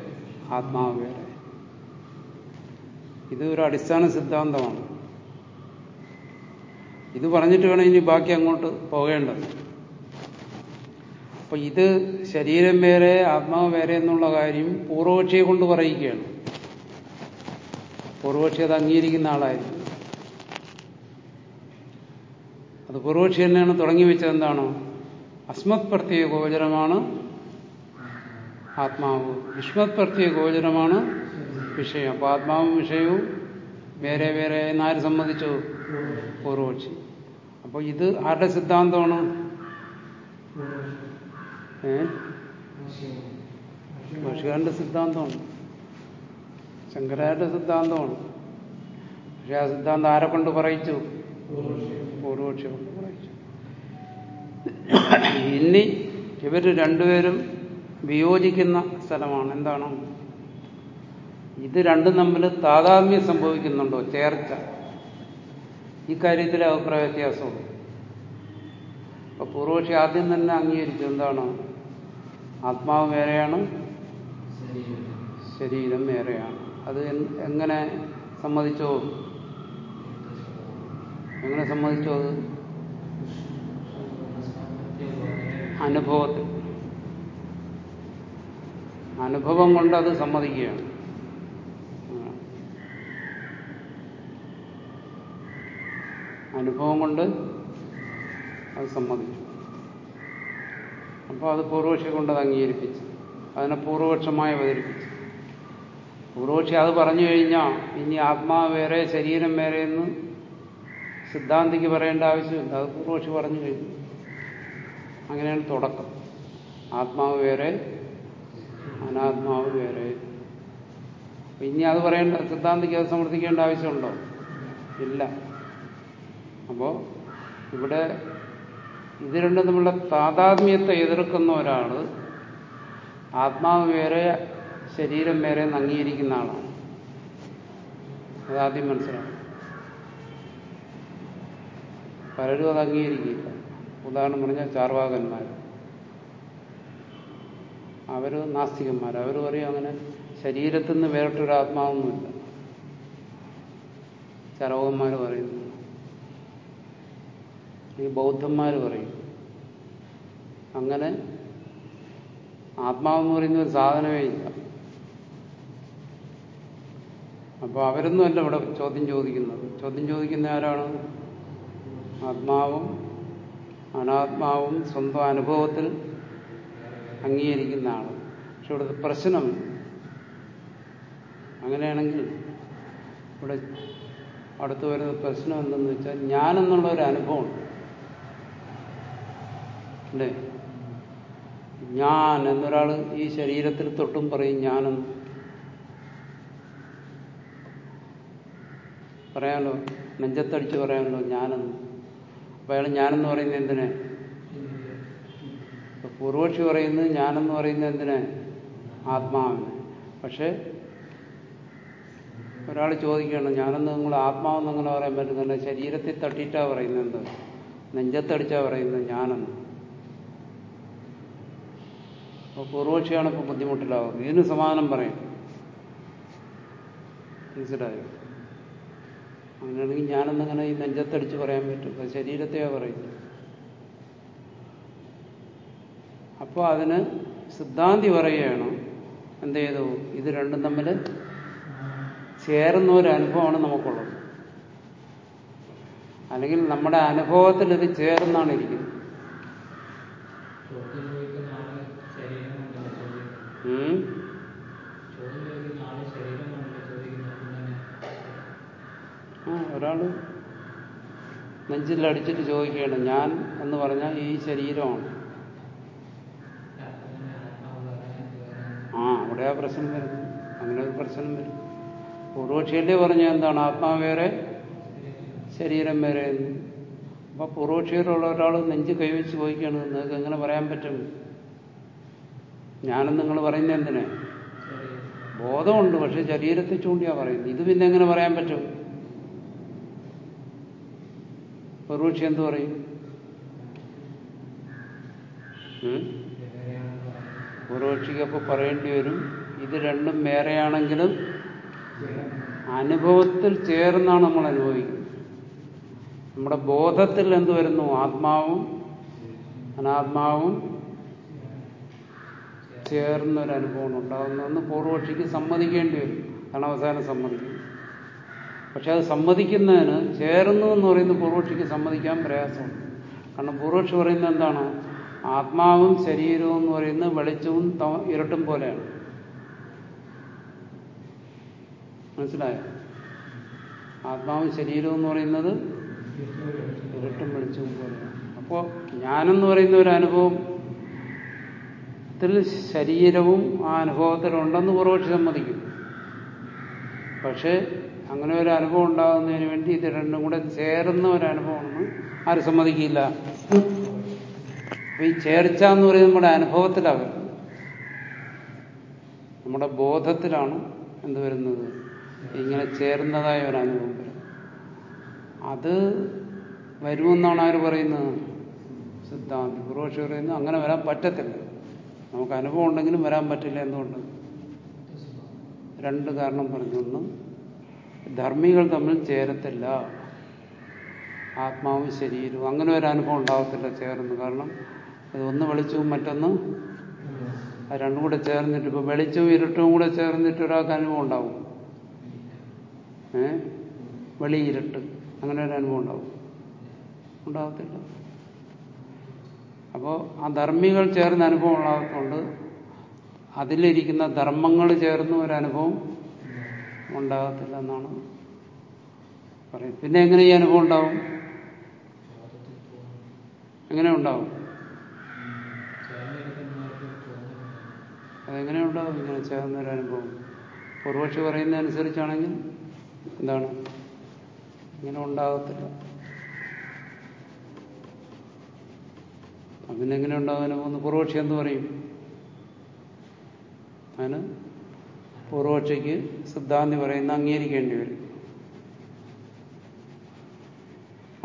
ആത്മാവ് വേറെ. ഇത് ഒരു അടിസ്ഥാന സിദ്ധാന്തമാണ്. ഇത് പറഞ്ഞിട്ട് വേണം ഇനി ബാക്കി അങ്ങോട്ട് പോകേണ്ടത്. അപ്പൊ ഇത് ശരീരം വേറെ ആത്മാവ് വേറെ എന്നുള്ള കാര്യം പൂർവപക്ഷിയെ കൊണ്ട് പറയുകയാണ്. പൂർവപക്ഷി അത് അംഗീകരിക്കുന്ന ആളായിരുന്നു. അത് പൂർവപക്ഷി തന്നെയാണ് തുടങ്ങി വെച്ചത് എന്താണ്? അസ്മത് പ്രത്യേക ഗോചരമാണ് ആത്മാവ്. വിഷ്മത് പ്രത്യേക ഗോചരമാണ് വിഷയം. അപ്പൊ ആത്മാവും വിഷയവും വേറെ വേറെ എന്നാര് സമ്മതിച്ചു പൂർവക്ഷി അപ്പോൾ ഇത് ആരുടെ സിദ്ധാന്തമാണ്? ഏ? സിദ്ധാന്തമാണ്. ശങ്കരാരുടെ സിദ്ധാന്തമാണ്. പക്ഷെ ആ സിദ്ധാന്തം ആരെ കൊണ്ട് പറയിച്ചു? പൂർവക്ഷി കൊണ്ട് പറയിച്ചു. ഇനി ഇവർ രണ്ടുപേരും വിയോജിക്കുന്ന സ്ഥലമാണ്. എന്താണ്? ഇത് രണ്ടും തമ്മിൽ താതാത്മ്യം സംഭവിക്കുന്നുണ്ടോ? ചേർച്ച. ഈ കാര്യത്തിൽ അഭിപ്രായ വ്യത്യാസമുണ്ട്. അപ്പൊ പൂർവക്ഷി ആദ്യം തന്നെ അംഗീകരിച്ചു എന്താണ്? ആത്മാവ് വേറെയാണ് ശരീരം വേറെയാണ്. അത് എങ്ങനെ സമ്മതിച്ചോ? എങ്ങനെ സമ്മതിച്ചോ അത്? അനുഭവത്തിൽ. അനുഭവം കൊണ്ട് അത് സമ്മതിക്കുകയാണ്. അനുഭവം കൊണ്ട് അത് സമ്മതിച്ചു. അപ്പോൾ അത് പൂർവക്ഷി കൊണ്ട് അത് അംഗീകരിപ്പിച്ചു. അതിനെ പൂർവപക്ഷമായി അവതരിപ്പിച്ചു. പൂർവക്ഷി അത് പറഞ്ഞു കഴിഞ്ഞാൽ ഇനി ആത്മാവ് വേറെ ശരീരം വേറെ എന്ന് സിദ്ധാന്തിക്ക് പറയേണ്ട ആവശ്യമില്ല. അത് പൂർവക്ഷി പറഞ്ഞു കഴിഞ്ഞു. അങ്ങനെയാണ് തുടക്കം. ആത്മാവ് വേറെ അനാത്മാവ് വേറെ. ഇനി അത് പറയേണ്ട സിദ്ധാന്തിക്ക് അത് സമർത്ഥിക്കേണ്ട ആവശ്യമുണ്ടോ? ഇല്ല. അപ്പോ ഇവിടെ ഇത് രണ്ടും തമ്മിലുള്ള താതാത്മ്യത്തെ എതിർക്കുന്ന ഒരാൾ ആത്മാവ് വേറെ ശരീരം വേറെ എന്ന് അംഗീകരിക്കുന്ന ആളാണ്. അതാദ്യം മനസ്സിലാവും പലരും അത് അംഗീകരിക്കില്ല. ഉദാഹരണം പറഞ്ഞാൽ ചാർവാകന്മാർ അവർ നാസ്തികന്മാർ അവർ പറയും അങ്ങനെ ശരീരത്തിൽ നിന്ന് വേറിട്ടൊരു ആത്മാവൊന്നുമില്ല. ചരവന്മാർ പറയുന്നു ഈ ബൗദ്ധന്മാർ പറയും. അങ്ങനെ ആത്മാവെന്ന് പറയുന്ന ഒരു സാധനമേ ഇല്ല. അപ്പോൾ അവരൊന്നുമല്ല ഇവിടെ ചോദ്യം ചോദിക്കുന്നത്. ചോദ്യം ചോദിക്കുന്ന ആരാണ്? ആത്മാവും അനാത്മാവും സ്വന്തം അനുഭവത്തിൽ അംഗീകരിക്കുന്ന ആൾ പക്ഷെ ഇവിടുത്തെ പ്രശ്നം അങ്ങനെയാണെങ്കിൽ ഇവിടെ അടുത്ത് വരുന്ന പ്രശ്നം എന്തെന്ന് വെച്ചാൽ ഞാനെന്നുള്ള ഒരു അനുഭവമുണ്ട്. അല്ലേ? ഞാൻ എന്നൊരാൾ ഈ ശരീരത്തിൽ തൊട്ടും പറയും ഞാനെന്ന് പറയാമല്ലോ? നെഞ്ചത്തടിച്ച് പറയാമല്ലോ ഞാനെന്ന്. അപ്പൊ അയാൾ ഞാനെന്ന് പറയുന്നത് എന്തിനെ? ഇപ്പൊ പൂർവക്ഷി പറയുന്നത് ഞാനെന്ന് പറയുന്നത് എന്തിനെ? ആത്മാവിന് പക്ഷേ ഒരാൾ ചോദിക്കണം ഞാനെന്ന് നിങ്ങൾ ആത്മാവെന്ന് അങ്ങനെ പറയാൻ പറ്റുന്നില്ല ശരീരത്തിൽ തട്ടിയിട്ടാ പറയുന്നത്. എന്ത് നെഞ്ചത്തടിച്ചാ പറയുന്നത് ഞാനെന്ന്. അപ്പോൾ പൂർവക്ഷിയാണ് ഇപ്പോൾ ബുദ്ധിമുട്ടിലാവുന്നത്. ഇതിന് സമാധാനം പറയും. മനസ്സിലായോ? അങ്ങനെയാണെങ്കിൽ ഞാനെന്നങ്ങനെ ഈ നെഞ്ചത്തടിച്ച് പറയാൻ പറ്റും? ശരീരത്തെയാ പറയുന്നത്. അപ്പോൾ അതിന് സിദ്ധാന്തി പറയുകയാണ് എന്ത് ചെയ്തു? ഇത് രണ്ടും തമ്മിൽ ചേർന്ന ഒരു അനുഭവമാണ് നമുക്കുള്ളത്. അല്ലെങ്കിൽ നമ്മുടെ അനുഭവത്തിൽ ഇത് ചേർന്നാണ് ഇരിക്കുന്നത്. ആ ഒരാൾ നെഞ്ചിൽ അടിച്ചിട്ട് ചോദിക്കുകയാണ് ഞാൻ എന്ന് പറഞ്ഞാൽ ഈ ശരീരമാണ് അതിന് ആത്മാവ് വേറെ, ഇത് വേറെ. ആ അവിടെ ആ പ്രശ്നം വരുന്നു. അങ്ങനെ ഒരു പ്രശ്നം വരും. പൂർവക്ഷിയല്ലേ പറഞ്ഞ എന്താണ്? ആത്മാവ് വേറെ ശരീരം വേറെ എന്ന്. അപ്പൊ പൂർവക്ഷിയിലുള്ള ഒരാൾ നെഞ്ച് കൈവച്ച് ചോദിക്കുകയാണ് നിങ്ങൾക്ക് എങ്ങനെ പറയാൻ പറ്റും? ഞാനും നിങ്ങൾ പറയുന്നത് എന്തിനെ. ബോധമുണ്ട് പക്ഷെ ശരീരത്തെ ചൂണ്ടിയാ പറയുന്നത്. ഇത് പിന്നെ എങ്ങനെ പറയാൻ പറ്റും? പൂർവക്ഷി എന്ത് പറയും ഉം? ഇത് വേറെയാണെന്ന് പറയുന്നത്. പൂർവക്ഷിക്ക് അപ്പോൾ പറയേണ്ടി വരും. ഇത് രണ്ടും വേറെയാണെങ്കിലും അനുഭവത്തിൽ ചേർന്നാണ് നമ്മൾ അനുഭവിക്കുന്നത്. നമ്മുടെ ബോധത്തിൽ എന്ത് വരുന്നു? ആത്മാവും അനാത്മാവും ചേർന്നൊരു അനുഭവം ഉണ്ടാകുന്നതെന്ന് പൂർവക്ഷിക്ക് സമ്മതിക്കേണ്ടി വരും. കണവസാനം സമ്മതിക്കും. പക്ഷെ അത് സമ്മതിക്കുന്നതിന് ചേർന്നു എന്ന് പറയുന്ന പൂർവക്ഷിക്ക് സമ്മതിക്കാൻ പ്രയാസമുണ്ട്. കാരണം പൂർവക്ഷി പറയുന്നത് എന്താണ്? ആത്മാവും ശരീരവും എന്ന് പറയുന്നത് വെളിച്ചവും ഇരട്ടും പോലെയാണ്. മനസ്സിലായോ? ആത്മാവും ശരീരവും എന്ന് പറയുന്നത് ഇരുട്ടും വെളിച്ചവും പോലെയാണ്. അപ്പോൾ ഞാനെന്ന് പറയുന്ന ഒരു അനുഭവം ത്തിൽ ശരീരവും ആ അനുഭവത്തിലുണ്ടെന്ന് പുറപക്ഷി സമ്മതിക്കും. പക്ഷേ അങ്ങനെ ഒരു അനുഭവം ഉണ്ടാകുന്നതിന് വേണ്ടി ഇത് രണ്ടും കൂടെ ചേർന്ന ഒരു അനുഭവമാണെന്ന് ആര് സമ്മതിക്കില്ല. അപ്പൊ ഈ ചേർച്ച എന്ന് പറയുന്നത് നമ്മുടെ അനുഭവത്തിലാണ് വരുന്നത് നമ്മുടെ ബോധത്തിലാണ് എന്ത് വരുന്നത്? ഇങ്ങനെ ചേർന്നതായ ഒരു അനുഭവം വരും. അത് വരുമെന്നാണ് അവർ പറയുന്നത്? സിദ്ധാന്തി. പൂർവക്ഷി പറയുന്നു അങ്ങനെ വരാൻ പറ്റത്തില്ല. നമുക്ക് അനുഭവം ഉണ്ടെങ്കിലും വരാൻ പറ്റില്ല എന്തുകൊണ്ട്? രണ്ട് കാരണം പറഞ്ഞൊന്നും ധർമ്മികൾ തമ്മിൽ ചേരത്തില്ല. ആത്മാവും ശരീരവും. അങ്ങനെ ഒരു അനുഭവം ഉണ്ടാകത്തില്ല ചേർന്ന്. കാരണം ഒന്ന് വെളിച്ചവും മറ്റൊന്ന് രണ്ടും കൂടെ ചേർന്നിട്ട് ഇപ്പൊ വെളിച്ചവും ഇരുട്ടും കൂടെ ചേർന്നിട്ട് ഒരാൾക്ക് അനുഭവം ഉണ്ടാവും. ഏ? വെളി ഇരുട്ട് അങ്ങനെ ഒരു അനുഭവം ഉണ്ടാവും. ഉണ്ടാകത്തില്ല അപ്പോൾ ആ ധർമ്മികൾ ചേർന്ന അനുഭവം ഉണ്ടാകത്തുകൊണ്ട് അതിലിരിക്കുന്ന ധർമ്മങ്ങൾ ചേർന്ന ഒരു അനുഭവം ഉണ്ടാകത്തില്ല എന്നാണ് പറയുന്നത്. പിന്നെ എങ്ങനെ ഈ അനുഭവം ഉണ്ടാവും? എങ്ങനെ ഉണ്ടാവും? അതെങ്ങനെ ഒരു അനുഭവം പൂർവക്ഷി പറയുന്ന അനുസരിച്ചാണെങ്കിൽ എന്താണ്? ഇങ്ങനെ ഉണ്ടാകത്തില്ല. അതിനെങ്ങനെ ഉണ്ടാവും അനുഭവം പൂർവക്ഷി എന്ത് പറയും? അതിന് പൂർവക്ഷയ്ക്ക് സിദ്ധാന്തി പറയുന്ന അംഗീകരിക്കേണ്ടി വരും.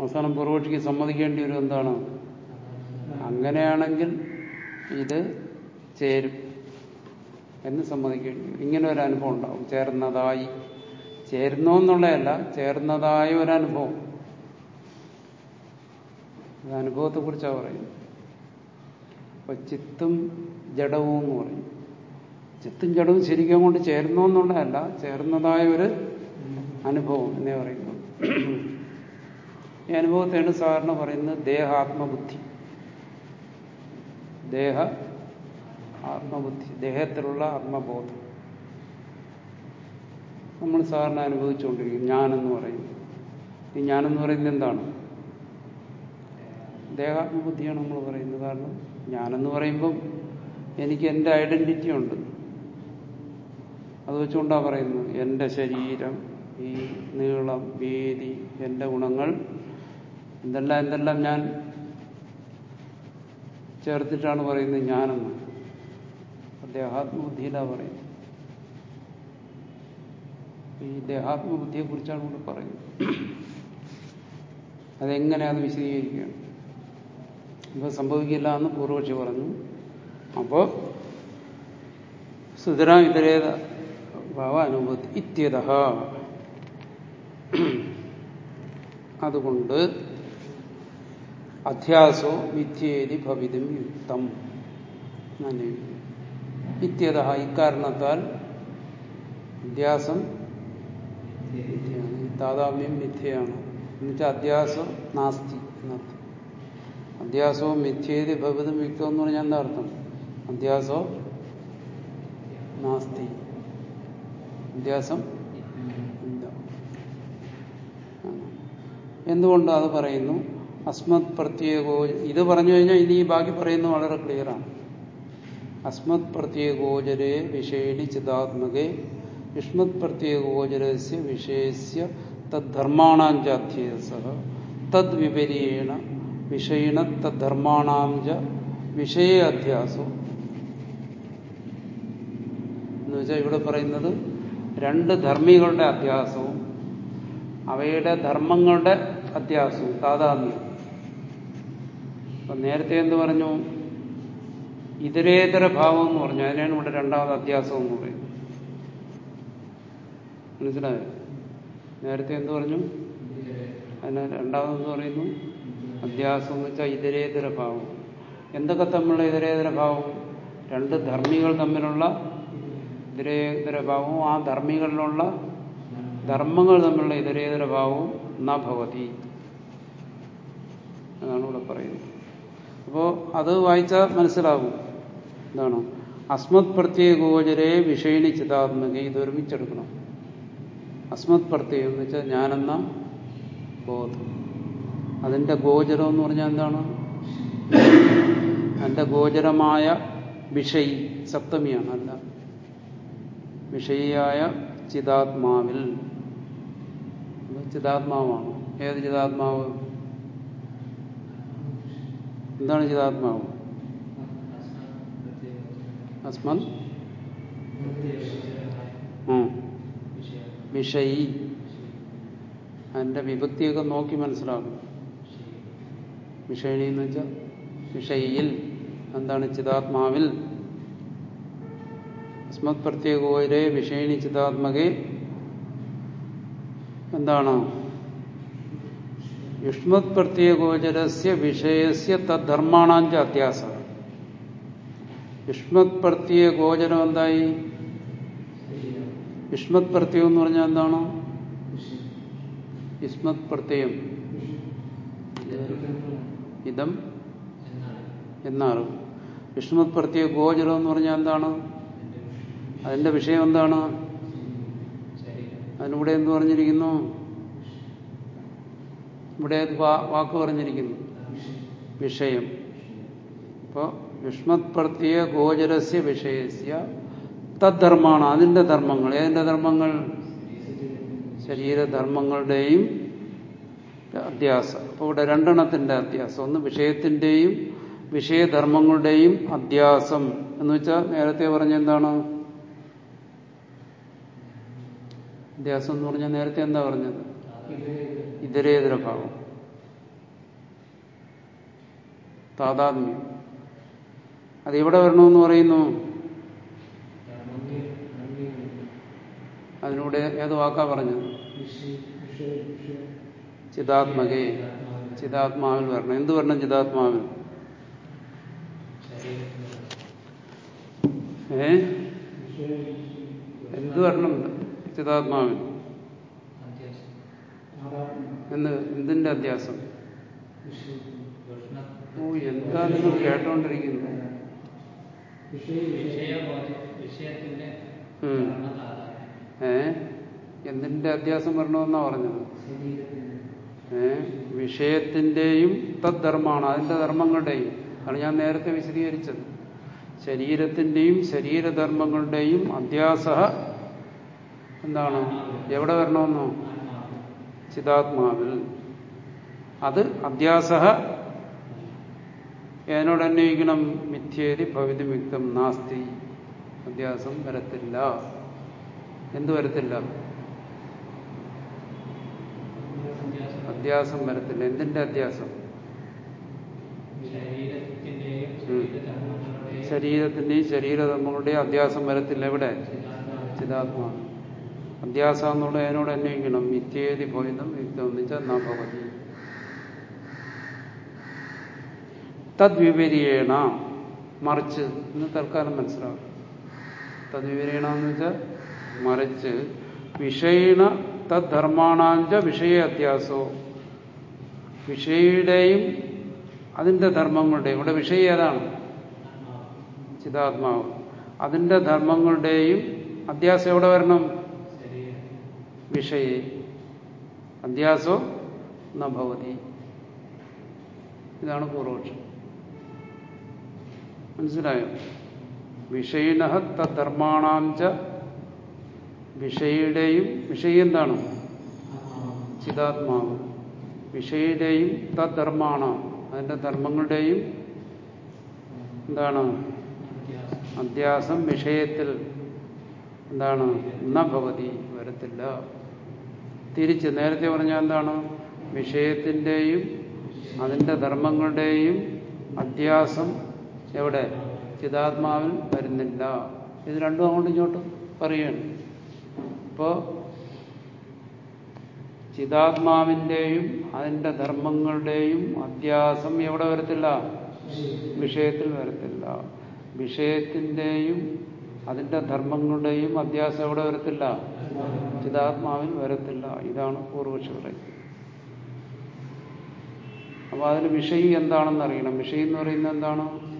അവസാനം പൂർവക്ഷിക്ക് സമ്മതിക്കേണ്ടി വരും എന്താണ്? അങ്ങനെയാണെങ്കിൽ ഇത് ചേരും. എന്ന് വരും. ഇങ്ങനെ ഒരു അനുഭവം ഉണ്ടാവും. ചേർന്നതായി. ചേരുന്നു എന്നുള്ളതല്ല ചേർന്നതായ ഒരു അനുഭവം. അത് അനുഭവത്തെക്കുറിച്ചാണ് പറയുന്നത്. അപ്പൊ ചിത്തും ജഡവും എന്ന് പറയും. ചിത്തും ജഡവും ശരിക്കും കൊണ്ട് ചേരുന്നു എന്നുള്ളതല്ല ചേർന്നതായ ഒരു അനുഭവം എന്നേ പറയുന്നു ഈ അനുഭവത്തെയാണ് സാധാരണ പറയുന്നത് ദേഹാത്മബുദ്ധി. ദേഹ ആത്മബുദ്ധി. ദേഹത്തിലുള്ള ആത്മബോധം. നമ്മൾ സാധാരണ അനുഭവിച്ചുകൊണ്ടിരിക്കും. ഞാനെന്ന് പറയുന്നു ഈ ഞാനെന്ന് പറയുന്നത് എന്താണ്? ദേഹാത്മബുദ്ധിയാണ് നമ്മൾ പറയുന്നത്. കാരണം ഞാനെന്ന് പറയുമ്പം എനിക്ക് എന്റെ ഐഡന്റിറ്റി ഉണ്ട്. അത് വെച്ചുകൊണ്ടാണ് പറയുന്നത്. എന്റെ ശരീരം ഈ നീളം വീതി എന്റെ ഗുണങ്ങൾ എന്തെല്ലാം എന്തെല്ലാം ഞാൻ ചേർത്തിട്ടാണ് പറയുന്നത് ഞാനെന്ന്. ദേഹാത്മബുദ്ധിയിലാണ് പറയുന്നത്. ഈ ദേഹാത്മബുദ്ധിയെക്കുറിച്ചാണ് ഇവിടെ പറയുന്നത്. അതെങ്ങനെ അത് വിശദീകരിക്കുകയാണ്. ഇപ്പൊ സംഭവിക്കില്ല എന്ന് പൂർവക്ഷി പറഞ്ഞു. അപ്പോ സുതരാം ഇതരേത ഭാവ അനുഭൂതി ഇത്യത അതുകൊണ്ട് അധ്യാസോ വിദ്യേരി ഭവിതം യുക്തം. ഇത്യത ഇക്കാരണത്താൽ അധ്യാസം താതാമ്യം മിഥ്യയാണ്. എന്നുവെച്ചാൽ അധ്യാസം നാസ്തി എന്നർത്ഥം. അധ്യാസവും മിഥ്യേതി ഭഗവതും യുക്തം എന്ന് പറഞ്ഞാൽ എന്താ അർത്ഥം? അധ്യാസോ നാസ്തി. അധ്യാസം എന്തുകൊണ്ടാണ് എന്തുകൊണ്ട് അത് പറയുന്നു? അസ്മത് പ്രത്യേകോ ഇത് പറഞ്ഞു കഴിഞ്ഞാൽ ഇനി ബാക്കി പറയുന്നത് വളരെ ക്ലിയറാണ് അസ്മത് പ്രത്യേകോചരേ വിഷയണി ചിതാത്മകെ. യുഷ്മത് പ്രത്യേകോചരസ്യ വിഷയസ്യ തദ്ധർമാണാഞ്ചാധ്യേയസ. തദ്വിപരീണ തദ് തദ്ധർമാണാഞ്ച വിഷയിണ തദ്ധർമാണാം ച വിഷയ അധ്യാസം. എന്ന് വെച്ചാൽ ഇവിടെ പറയുന്നത് രണ്ട് ധർമ്മികളുടെ അധ്യാസവും അവയുടെ ധർമ്മങ്ങളുടെ അധ്യാസവും താതാത്മ്യം. അപ്പൊ നേരത്തെ എന്ത് പറഞ്ഞു? ഇതരേതര ഭാവം എന്ന് പറഞ്ഞു. അതിനാണ് ഇവിടെ രണ്ടാമത് അധ്യാസം എന്ന് പറയുന്നത്. മനസ്സിലായോ? നേരത്തെ എന്ത് പറഞ്ഞു? അതിന് രണ്ടാമതെന്ന് പറയുന്നു? അധ്യാസം എന്ന് വെച്ചാൽ ഇതരേതര ഭാവം. എന്തൊക്കെ തമ്മിലുള്ള ഇതരേതര ഭാവം? രണ്ട് ധർമ്മികൾ തമ്മിലുള്ള ഇതരേതര ഭാവവും ആ ധർമ്മികളിലുള്ള ധർമ്മങ്ങൾ തമ്മിലുള്ള ഇതരേതര ഭാവവും ന ഭവതി. എന്നാണ് ഇവിടെ പറയുന്നത്. അപ്പോൾ അത് വായിച്ചാൽ മനസ്സിലാകും. എന്താണ് അസ്മത് പ്രത്യേകോചരെ വിഷയണി ചിതാത്മക ഇത് ഒരുമിച്ചെടുക്കണം. അസ്മത് പ്രത്യയം എന്ന് വെച്ചാൽ ഞാനെന്ന ബോധം. അതിന്റെ ഗോചരം എന്ന് പറഞ്ഞാൽ എന്താണ്? അതിന്റെ ഗോചരമായ വിഷയി സപ്തമിയാണ് അല്ല. വിഷയിയായ ചിതാത്മാവിൽ. ചിതാത്മാവാണ്. ഏത് ചിതാത്മാവ്? എന്താണ് ചിതാത്മാവ്? അസ്മത്. വിഷയി. അതിന്റെ വിഭക്തിയൊക്കെ നോക്കി മനസ്സിലാകും വിഷയിണി എന്ന് വെച്ചാൽ വിഷയിൽ. എന്താണ് ചിതാത്മാവിൽ? അസ്മത് പ്രത്യേകോരെ വിഷയണി ചിതാത്മകെ എന്താണ്? യുഷ്മത് പ്രത്യേകോചരസ്യ വിഷയസ്യ തദ്ധർമാണാഞ്ച അത്യാസ യുഷ്മത് പ്രത്യേകോചരം എന്തായി? യുഷ്മത് പ്രത്യയം എന്ന് പറഞ്ഞാൽ എന്താണ്? യുഷ്മത് പ്രത്യയം ഇതം എന്നാറും യുഷ്മത് പ്രത്യേക ഗോചരം എന്ന് പറഞ്ഞാൽ എന്താണ്? അതിന്റെ വിഷയം എന്താണ്? അതിനിവിടെ എന്ത് പറഞ്ഞിരിക്കുന്നു? ഇവിടെ വാക്ക് പറഞ്ഞിരിക്കുന്നു. വിഷയം. അപ്പോൾ യുഷ്മത് പ്രത്യേക ഗോചരസ്യ വിഷയസ്യ. തദ്ധർമ്മമാണ് അതിന്റെ ധർമ്മങ്ങൾ. ഏതിന്റെ ധർമ്മങ്ങൾ? ശരീരധർമ്മങ്ങളുടെയും അധ്യാസം. അപ്പോൾ ഇവിടെ രണ്ടെണ്ണത്തിന്റെ അധ്യാസം. ഒന്ന് വിഷയത്തിന്റെയും വിഷയധർമ്മങ്ങളുടെയും അധ്യാസം. എന്ന് വെച്ചാൽ നേരത്തെ പറഞ്ഞ എന്താണ്? അധ്യാസം എന്ന് പറഞ്ഞാൽ നേരത്തെ എന്താ പറഞ്ഞത്? ഇതരേതര ഭാവം. താതാത്മ്യം. അത് എവിടെ വരണമെന്ന് പറയുന്നു? അതിനൂടെ ഏത് വാക്കാ പറഞ്ഞത്? ചിതാത്മകേ. ചിതാത്മാവിൽ വരണം. എന്ത് വരണം ചിതാത്മാവിൽ? ഏ? എന്ത് വരണം ചിതാത്മാവിൽ? എന്ന് എന്തിന്റെ അധ്യാസം? ഓ എന്താ നിങ്ങൾ കേട്ടോണ്ടിരിക്കുന്നത്. ഏ? എന്തിന്റെ അധ്യാസം വരണമെന്നാ പറഞ്ഞത്? ഏ? വിഷയത്തിന്റെയും തദ്ധർമ്മമാണ് അതിന്റെ ധർമ്മങ്ങളുടെയും. അത് ഞാൻ നേരത്തെ വിശദീകരിച്ചത്. ശരീരത്തിന്റെയും ശരീരധർമ്മങ്ങളുടെയും അധ്യാസ എന്താണ്? എവിടെ വരണമെന്നോ? ചിതാത്മാവിൽ. അത് അധ്യാസ ഏനോട് അന്വയിക്കണം മിഥ്യേതി ഭവിതി മിക്തം നാസ്തി. അധ്യാസം വരത്തില്ല. എന്ത് വരത്തില്ല? അധ്യാസം വരത്തില്ല. എന്തിന്റെ അധ്യാസം ശരീരത്തിന്റെയും ഉം. ശരീരധർമ്മങ്ങളുടെയും അധ്യാസം വരത്തില്ല എവിടെ ചിതാത്മാ അധ്യാസം എന്നുള്ള അതിനോട് അന്വയിക്കണം മിഥ്യേതി ഭവിതം യുക്തം എന്ന് വെച്ചാൽ തദ്വിപരീണ മറിച്ച്. എന്ന് തൽക്കാലം മനസ്സിലാവും. തദ്വിപരീണ എന്ന് വെച്ചാൽ മറിച്ച്. വിഷയിണ തദ്ധർമാണാഞ്ച വിഷയ അത്യാസോ. വിഷയുടെയും അതിന്റെ ധർമ്മങ്ങളുടെയും. ഇവിടെ വിഷയം ഏതാണ്? ചിതാത്മാവ്. അതിന്റെ ധർമ്മങ്ങളുടെയും അധ്യാസം എവിടെ വരണം? വിഷയെ. അധ്യാസോ നഭവതി ഇതാണ് പൂർവപക്ഷം. മനസ്സിലായോ? വിഷയിന തദ്ധർമാണാഞ്ച വിഷയുടെയും വിഷയം എന്താണ്? ചിതാത്മാവ്. വിഷയുടെയും തദ്ധർമാണ് അതിന്റെ ധർമ്മങ്ങളുടെയും എന്താണ്? അധ്യാസം വിഷയത്തിൽ എന്താണ്? നഭവതി വരത്തില്ല. തിരിച്ച് നേരത്തെ പറഞ്ഞാൽ എന്താണ്? വിഷയത്തിന്റെയും അതിന്റെ ധർമ്മങ്ങളുടെയും അധ്യാസം എവിടെ? ചിതാത്മാവിൽ വരുന്നില്ല. ഇത് രണ്ടും അങ്ങോട്ടും ഇങ്ങോട്ടും പറയുകയാണ്. ഇപ്പോൾ ചിതാത്മാവിന്റെയും അതിന്റെ ധർമ്മങ്ങളുടെയും അത്യാസം എവിടെ വരത്തില്ല? വിഷയത്തിൽ വരത്തില്ല. വിഷയത്തിന്റെയും അതിന്റെ ധർമ്മങ്ങളുടെയും അധ്യാസം എവിടെ വരത്തില്ല? ചിതാത്മാവിൽ വരത്തില്ല. ഇതാണ് പൂർവക്ഷി പറയുന്നത്. അപ്പോൾ അതിന് വിഷയം എന്താണെന്ന് അറിയണം. വിഷയം എന്ന് പറയുന്നത് എന്താണ്?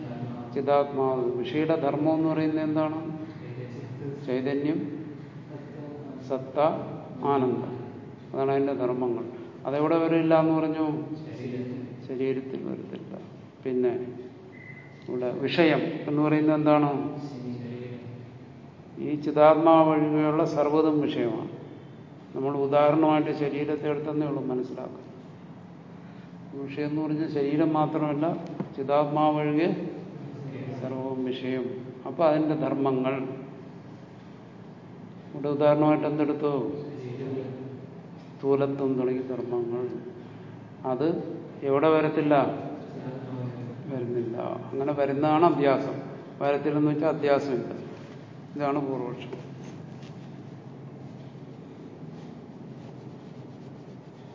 ചിതാത്മാവ് ഋഷിയുടെ ധർമ്മം എന്ന് പറയുന്നത് എന്താണ്? ചൈതന്യം സത്ത ആനന്ദ. അതാണ് അതിന്റെ ധർമ്മങ്ങൾ. അതെവിടെ വരില്ല എന്ന് പറഞ്ഞു? ശരീരത്തിൽ വരത്തില്ല. പിന്നെ ഇവിടെ വിഷയം എന്ന് പറയുന്നത് എന്താണ്? ഈ ചിതാത്മാവ് ഒഴികെയുള്ള സർവതും വിഷയമാണ്. നമ്മൾ ഉദാഹരണമായിട്ട് ശരീരത്തെ എടുത്തന്നേ ഉള്ളൂ മനസ്സിലാക്കുക. വിഷയം എന്ന് പറഞ്ഞാൽ ശരീരം മാത്രമല്ല ചിതാത്മാവ് ഒഴികെ വിഷയം. അപ്പൊ അതിന്റെ ധർമ്മങ്ങൾ. ഇവിടെ ഉദാഹരണമായിട്ട് എന്തെടുത്തു? സ്ഥൂലത്വം തുടങ്ങിയ ധർമ്മങ്ങൾ. അത് എവിടെ വരത്തില്ല? വരുന്നില്ല. അങ്ങനെ വരുന്നതാണ് അഭ്യാസം. വരത്തില്ലെന്ന് വെച്ചാൽ അധ്യാസമില്ല. ഇതാണ് പൂർവപക്ഷം.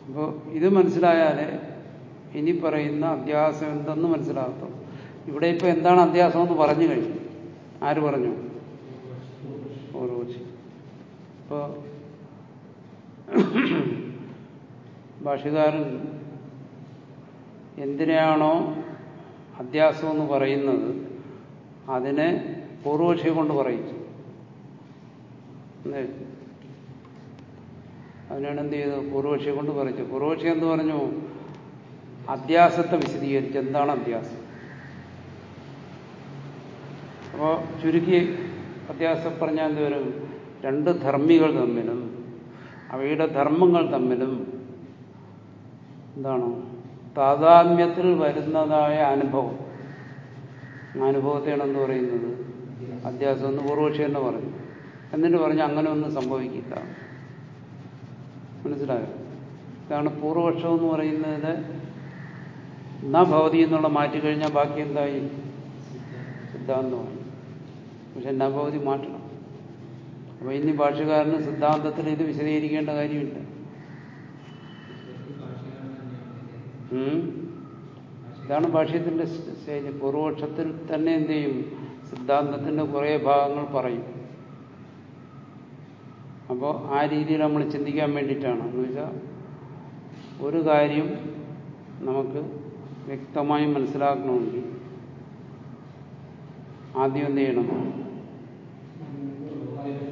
അപ്പോൾ ഇത് മനസ്സിലായാലേ ഇനി പറയുന്ന അധ്യാസം എന്തെന്ന് മനസ്സിലാകത്തുള്ളൂ. ഇവിടെ ഇപ്പൊ എന്താണ് അധ്യാസം എന്ന് പറഞ്ഞു കഴിഞ്ഞു. ആര് പറഞ്ഞു? ഓരോ ഇപ്പോ ഭാഷകാരൻ എന്തിനാണോ അധ്യാസം എന്ന് പറയുന്നത് അതിനെ പൂർവക്ഷി കൊണ്ട് പറയിച്ചു. അതിനാണ് എന്ത് ചെയ്തത്? പൂർവപക്ഷി കൊണ്ട് പറയിച്ചു പൂർവക്ഷി എന്ന് പറഞ്ഞു? അധ്യാസത്തെ വിശദീകരിച്ച്. എന്താണ് അധ്യാസം അപ്പോൾ ചുരുക്കി അത്യാസം പറഞ്ഞാൽ എന്തുവരും രണ്ട് ധർമ്മികൾ തമ്മിലും അവയുടെ ധർമ്മങ്ങൾ തമ്മിലും എന്താണ്? താതാത്മ്യത്തിൽ വരുന്നതായ അനുഭവം. അനുഭവത്തെയാണ് എന്ന് പറയുന്നത്? അധ്യാസം എന്ന് പൂർവക്ഷി തന്നെ പറഞ്ഞു. എന്നിട്ട് പറഞ്ഞു അങ്ങനെ ഒന്നും സംഭവിക്കില്ല. മനസ്സിലായോ? ഇതാണ് പൂർവപക്ഷം എന്ന് പറയുന്നത്. ന ഭവതി എന്നുള്ള മാറ്റിക്കഴിഞ്ഞാൽ ബാക്കി എന്തായി? സിദ്ധാന്തമായി. പക്ഷെ എന്നാ പകുതി മാറ്റണം. അപ്പൊ ഇനി ഭാഷകാരന് സിദ്ധാന്തത്തിൽ ഇത് വിശദീകരിക്കേണ്ട കാര്യമില്ല. ഇതാണ് ഭാഷ്യത്തിന്റെ സ്റ്റേജ്. പൂർവപക്ഷത്തിൽ തന്നെ എന്ത് ചെയ്യും? സിദ്ധാന്തത്തിന്റെ കുറേ ഭാഗങ്ങൾ പറയും. അപ്പോൾ ആ രീതിയിൽ നമ്മൾ ചിന്തിക്കാൻ വേണ്ടിയിട്ടാണ്. എന്ന് വെച്ചാൽ ഒരു കാര്യം നമുക്ക് വ്യക്തമായി മനസ്സിലാക്കണമെങ്കിൽ ആദ്യം എന്ത് ചെയ്യണം?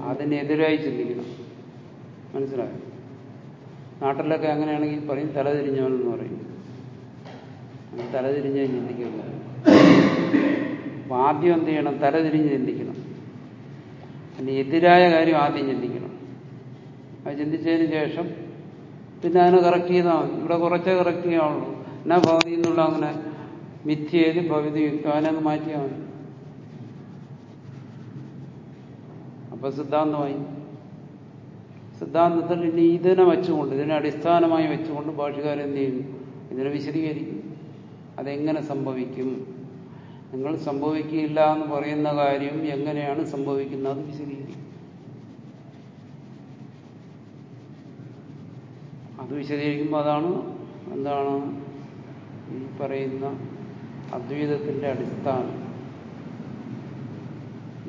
അതിനെതിരായി ചിന്തിക്കണം മനസ്സിലായോ? നാട്ടിലൊക്കെ അങ്ങനെയാണെങ്കിൽ പറയും തലതിരിഞ്ഞവനെന്ന് പറയും. തലതിരിഞ്ഞ ചിന്തിക്കുന്നു അപ്പൊ ആദ്യം എന്ത് ചെയ്യണം? തലതിരിഞ്ഞ് ചിന്തിക്കണം. അതിന് എതിരായ കാര്യം ആദ്യം ചിന്തിക്കണം. അത് ചിന്തിച്ചതിന് ശേഷം പിന്നെ അതിനെ കറക്റ്റ് ചെയ്താൽ മതി. ഇവിടെ കുറച്ചേ കറക്റ്റ് ചെയ്യാവുള്ളൂ. എന്നാ ഭവതി എന്നുള്ള അങ്ങനെ മിഥ്യേത് ഭവതി യുക്തം അതിനങ്ങ് മാറ്റിയാൽ മതി. അപ്പൊ സിദ്ധാന്തമായി സിദ്ധാന്തത്തിൽ ഇനി ഇതിനെ വെച്ചുകൊണ്ട് ഇതിനെ അടിസ്ഥാനമായി വെച്ചുകൊണ്ട് ഭാഷകാരൻ എന്ത് ചെയ്യും? ഇതിനെ വിശദീകരിക്കും. അതെങ്ങനെ സംഭവിക്കും? നിങ്ങൾ സംഭവിക്കില്ല എന്ന് പറയുന്ന കാര്യം എങ്ങനെയാണ് സംഭവിക്കുന്നത് വിശദീകരിക്കും. അത് വിശദീകരിക്കുമ്പോൾ അതാണ് എന്താണ് ഈ പറയുന്ന അദ്വൈതത്തിന്റെ അടിസ്ഥാനം.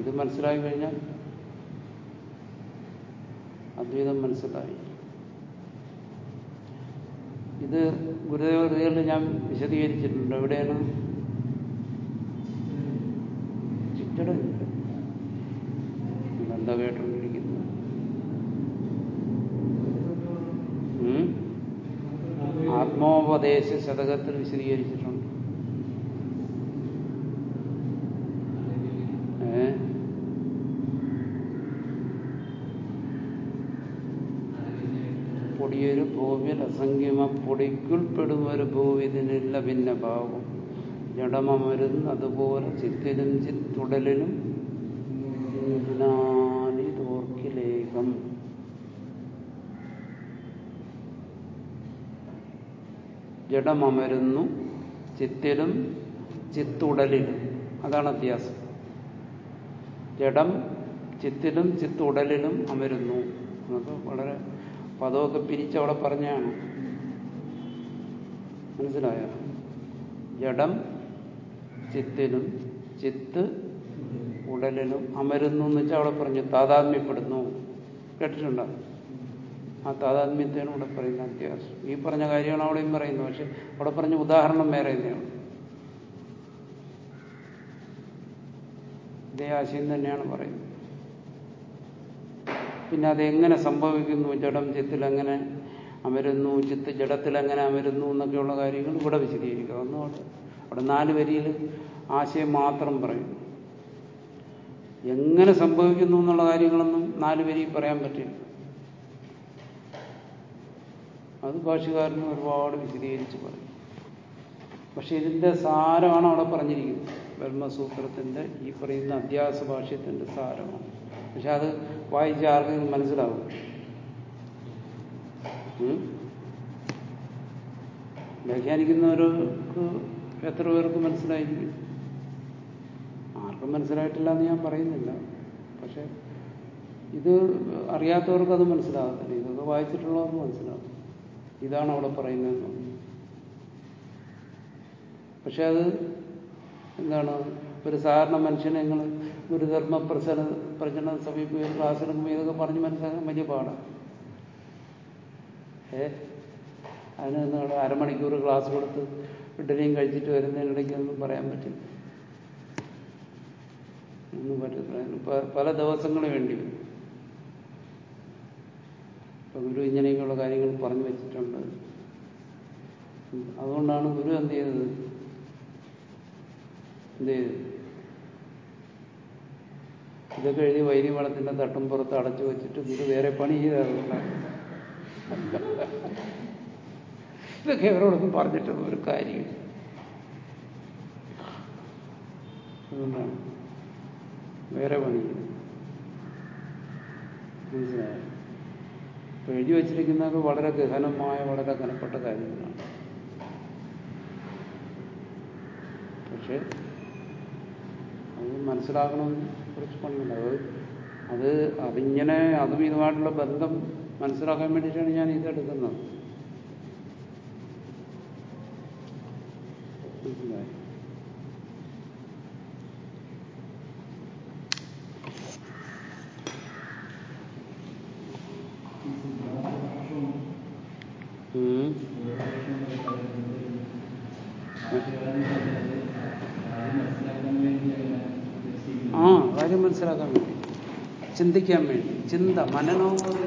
ഇത് മനസ്സിലാക്കി കഴിഞ്ഞാൽ അദ്വൈതം മനസ്സിലായി. ഇത് ഗുരുദേവ കൃതികളിൽ ഞാൻ വിശദീകരിച്ചിട്ടുണ്ട്. എവിടെയാണ്? ചിറ്റട എന്താ? ആത്മോപദേശ ശതകത്തിൽ വിശദീകരിച്ചിട്ടുണ്ട് ഏ അസംഖ്യമ പൊടിക്കുൾപ്പെടുമൊരു ഭൂവിതിനില്ല ഭിന്ന ഭാവം. ജഡമരുന്ന് അതുപോലെ ചിത്തിലും ചിത്തുടലിലും തോർക്കിലേകം. ജഡമരുന്നു ചിത്തിലും ചിത്തുടലിലും. അതാണ് വ്യത്യാസം ജഡം ചിത്തിലും ചിത്തുടലിലും അമരുന്നു. എന്നൊക്കെ വളരെ പദമൊക്കെ പിരിച്ചവിടെ പറഞ്ഞാണ്. മനസ്സിലായ? ജഡം ചിത്തിലും ചിത്ത് ഉടലിലും അമരുന്നു എന്ന് വെച്ചാൽ അവിടെ പറഞ്ഞു താതാത്മ്യപ്പെടുന്നു. കേട്ടിട്ടുണ്ടോ? ആ താതാത്മ്യത്തിനും ഇവിടെ പറയുന്ന അത്യാവശ്യം ഈ പറഞ്ഞ കാര്യമാണ് അവിടെയും പറയുന്നത്. പക്ഷെ അവിടെ പറഞ്ഞ ഉദാഹരണം വേറെ തന്നെയാണ്. ഇതേ ആശയം തന്നെയാണ് പറയുന്നത്. പിന്നെ അതെങ്ങനെ സംഭവിക്കുന്നു? ജഡം ചിത്തിൽ എങ്ങനെ അമരുന്നു ചിത്ത് ജഡത്തിൽ എങ്ങനെ അമരുന്നു എന്നൊക്കെയുള്ള കാര്യങ്ങൾ ഇവിടെ വിശദീകരിക്കുക ഒന്നും അവിടെ അവിടെ നാല് വരിയിൽ ആശയം മാത്രം പറയും എങ്ങനെ സംഭവിക്കുന്നു എന്നുള്ള കാര്യങ്ങളൊന്നും നാല് വരി പറയാൻ പറ്റില്ല. അത് ഭാഷകാരനും ഒരുപാട് വിശദീകരിച്ച് പറയും. പക്ഷെ ഇതിന്റെ സാരമാണ് അവിടെ പറഞ്ഞിരിക്കുന്നത്. ബ്രഹ്മസൂത്രത്തിന്റെ ഈ പറയുന്ന അധ്യാസ ഭാഷ്യത്തിന്റെ സാരമാണ്. പക്ഷെ അത് വായിച്ച ആർക്കെങ്കിലും മനസ്സിലാവും? വ്യാഖ്യാനിക്കുന്നവർക്ക് എത്ര പേർക്ക് മനസ്സിലായിരിക്കും? ആർക്കും മനസ്സിലായിട്ടില്ല എന്ന് ഞാൻ പറയുന്നില്ല. പക്ഷെ ഇത് അറിയാത്തവർക്ക് അത് മനസ്സിലാകത്തില്ല. ഇതൊക്കെ വായിച്ചിട്ടുള്ളവർക്ക് മനസ്സിലാവും. ഇതാണ് അവിടെ പറയുന്നത്. പക്ഷെ അത് എന്താണ്? ഒരു സാധാരണ മനുഷ്യനെ നിങ്ങൾ ഗുരുധർമ്മ പ്രസന്ന പ്രസന പ്രചരണ സമീപിക്കുകയും ക്ലാസ് എടുക്കുമ്പോൾ ഇതൊക്കെ പറഞ്ഞ് മനസ്സിലാക്കാൻ വലിയ പാടാണ് ഏ? അതിന് നിങ്ങൾ അരമണിക്കൂർ ക്ലാസ് കൊടുത്ത് ഇഡലിയും കഴിച്ചിട്ട് വരുന്നതിനിടയ്ക്ക് ഒന്നും പറയാൻ പറ്റില്ല. ഒന്നും പറ്റത്തില്ല. പല ദിവസങ്ങൾ വേണ്ടി വരും. ഇപ്പൊ ഗുരു ഇങ്ങനെയൊക്കെയുള്ള കാര്യങ്ങൾ പറഞ്ഞു വെച്ചിട്ടുണ്ട്. അതുകൊണ്ടാണ് ഗുരു എന്ത് ചെയ്തത്? എന്ത് ചെയ്തു ഇതൊക്കെ എഴുതി വൈദ്യമഠത്തിന്റെ തട്ടും പുറത്ത് അടച്ചു വെച്ചിട്ട് ഇത് വേറെ പണി ചെയ്തതുകൊണ്ടാണ് ഇതൊക്കെ അവരോടൊന്നും പറഞ്ഞിട്ടൊന്നും ഒരു കാര്യമില്ല അതുകൊണ്ടാണ് വേറെ പണി മനസ്സിലായോ? എഴുതി വച്ചിരിക്കുന്നതൊക്കെ വളരെ ഗഹനമായ വളരെ കനപ്പെട്ട കാര്യങ്ങളാണ്. പക്ഷെ അത് മനസ്സിലാക്കണമെന്ന് പണിയുണ്ട് അത് അത് അതിങ്ങനെ അതും ഇതുമായിട്ടുള്ള ബന്ധം മനസ്സിലാക്കാൻ വേണ്ടിയിട്ടാണ് ഞാൻ ഇതെടുക്കുന്നത് മനസ്സിലായോ ഉം. ആ കാര്യം മനസ്സിലാക്കാൻ വേണ്ടി ചിന്തിക്കാൻ വേണ്ടി. ചിന്ത വേറെ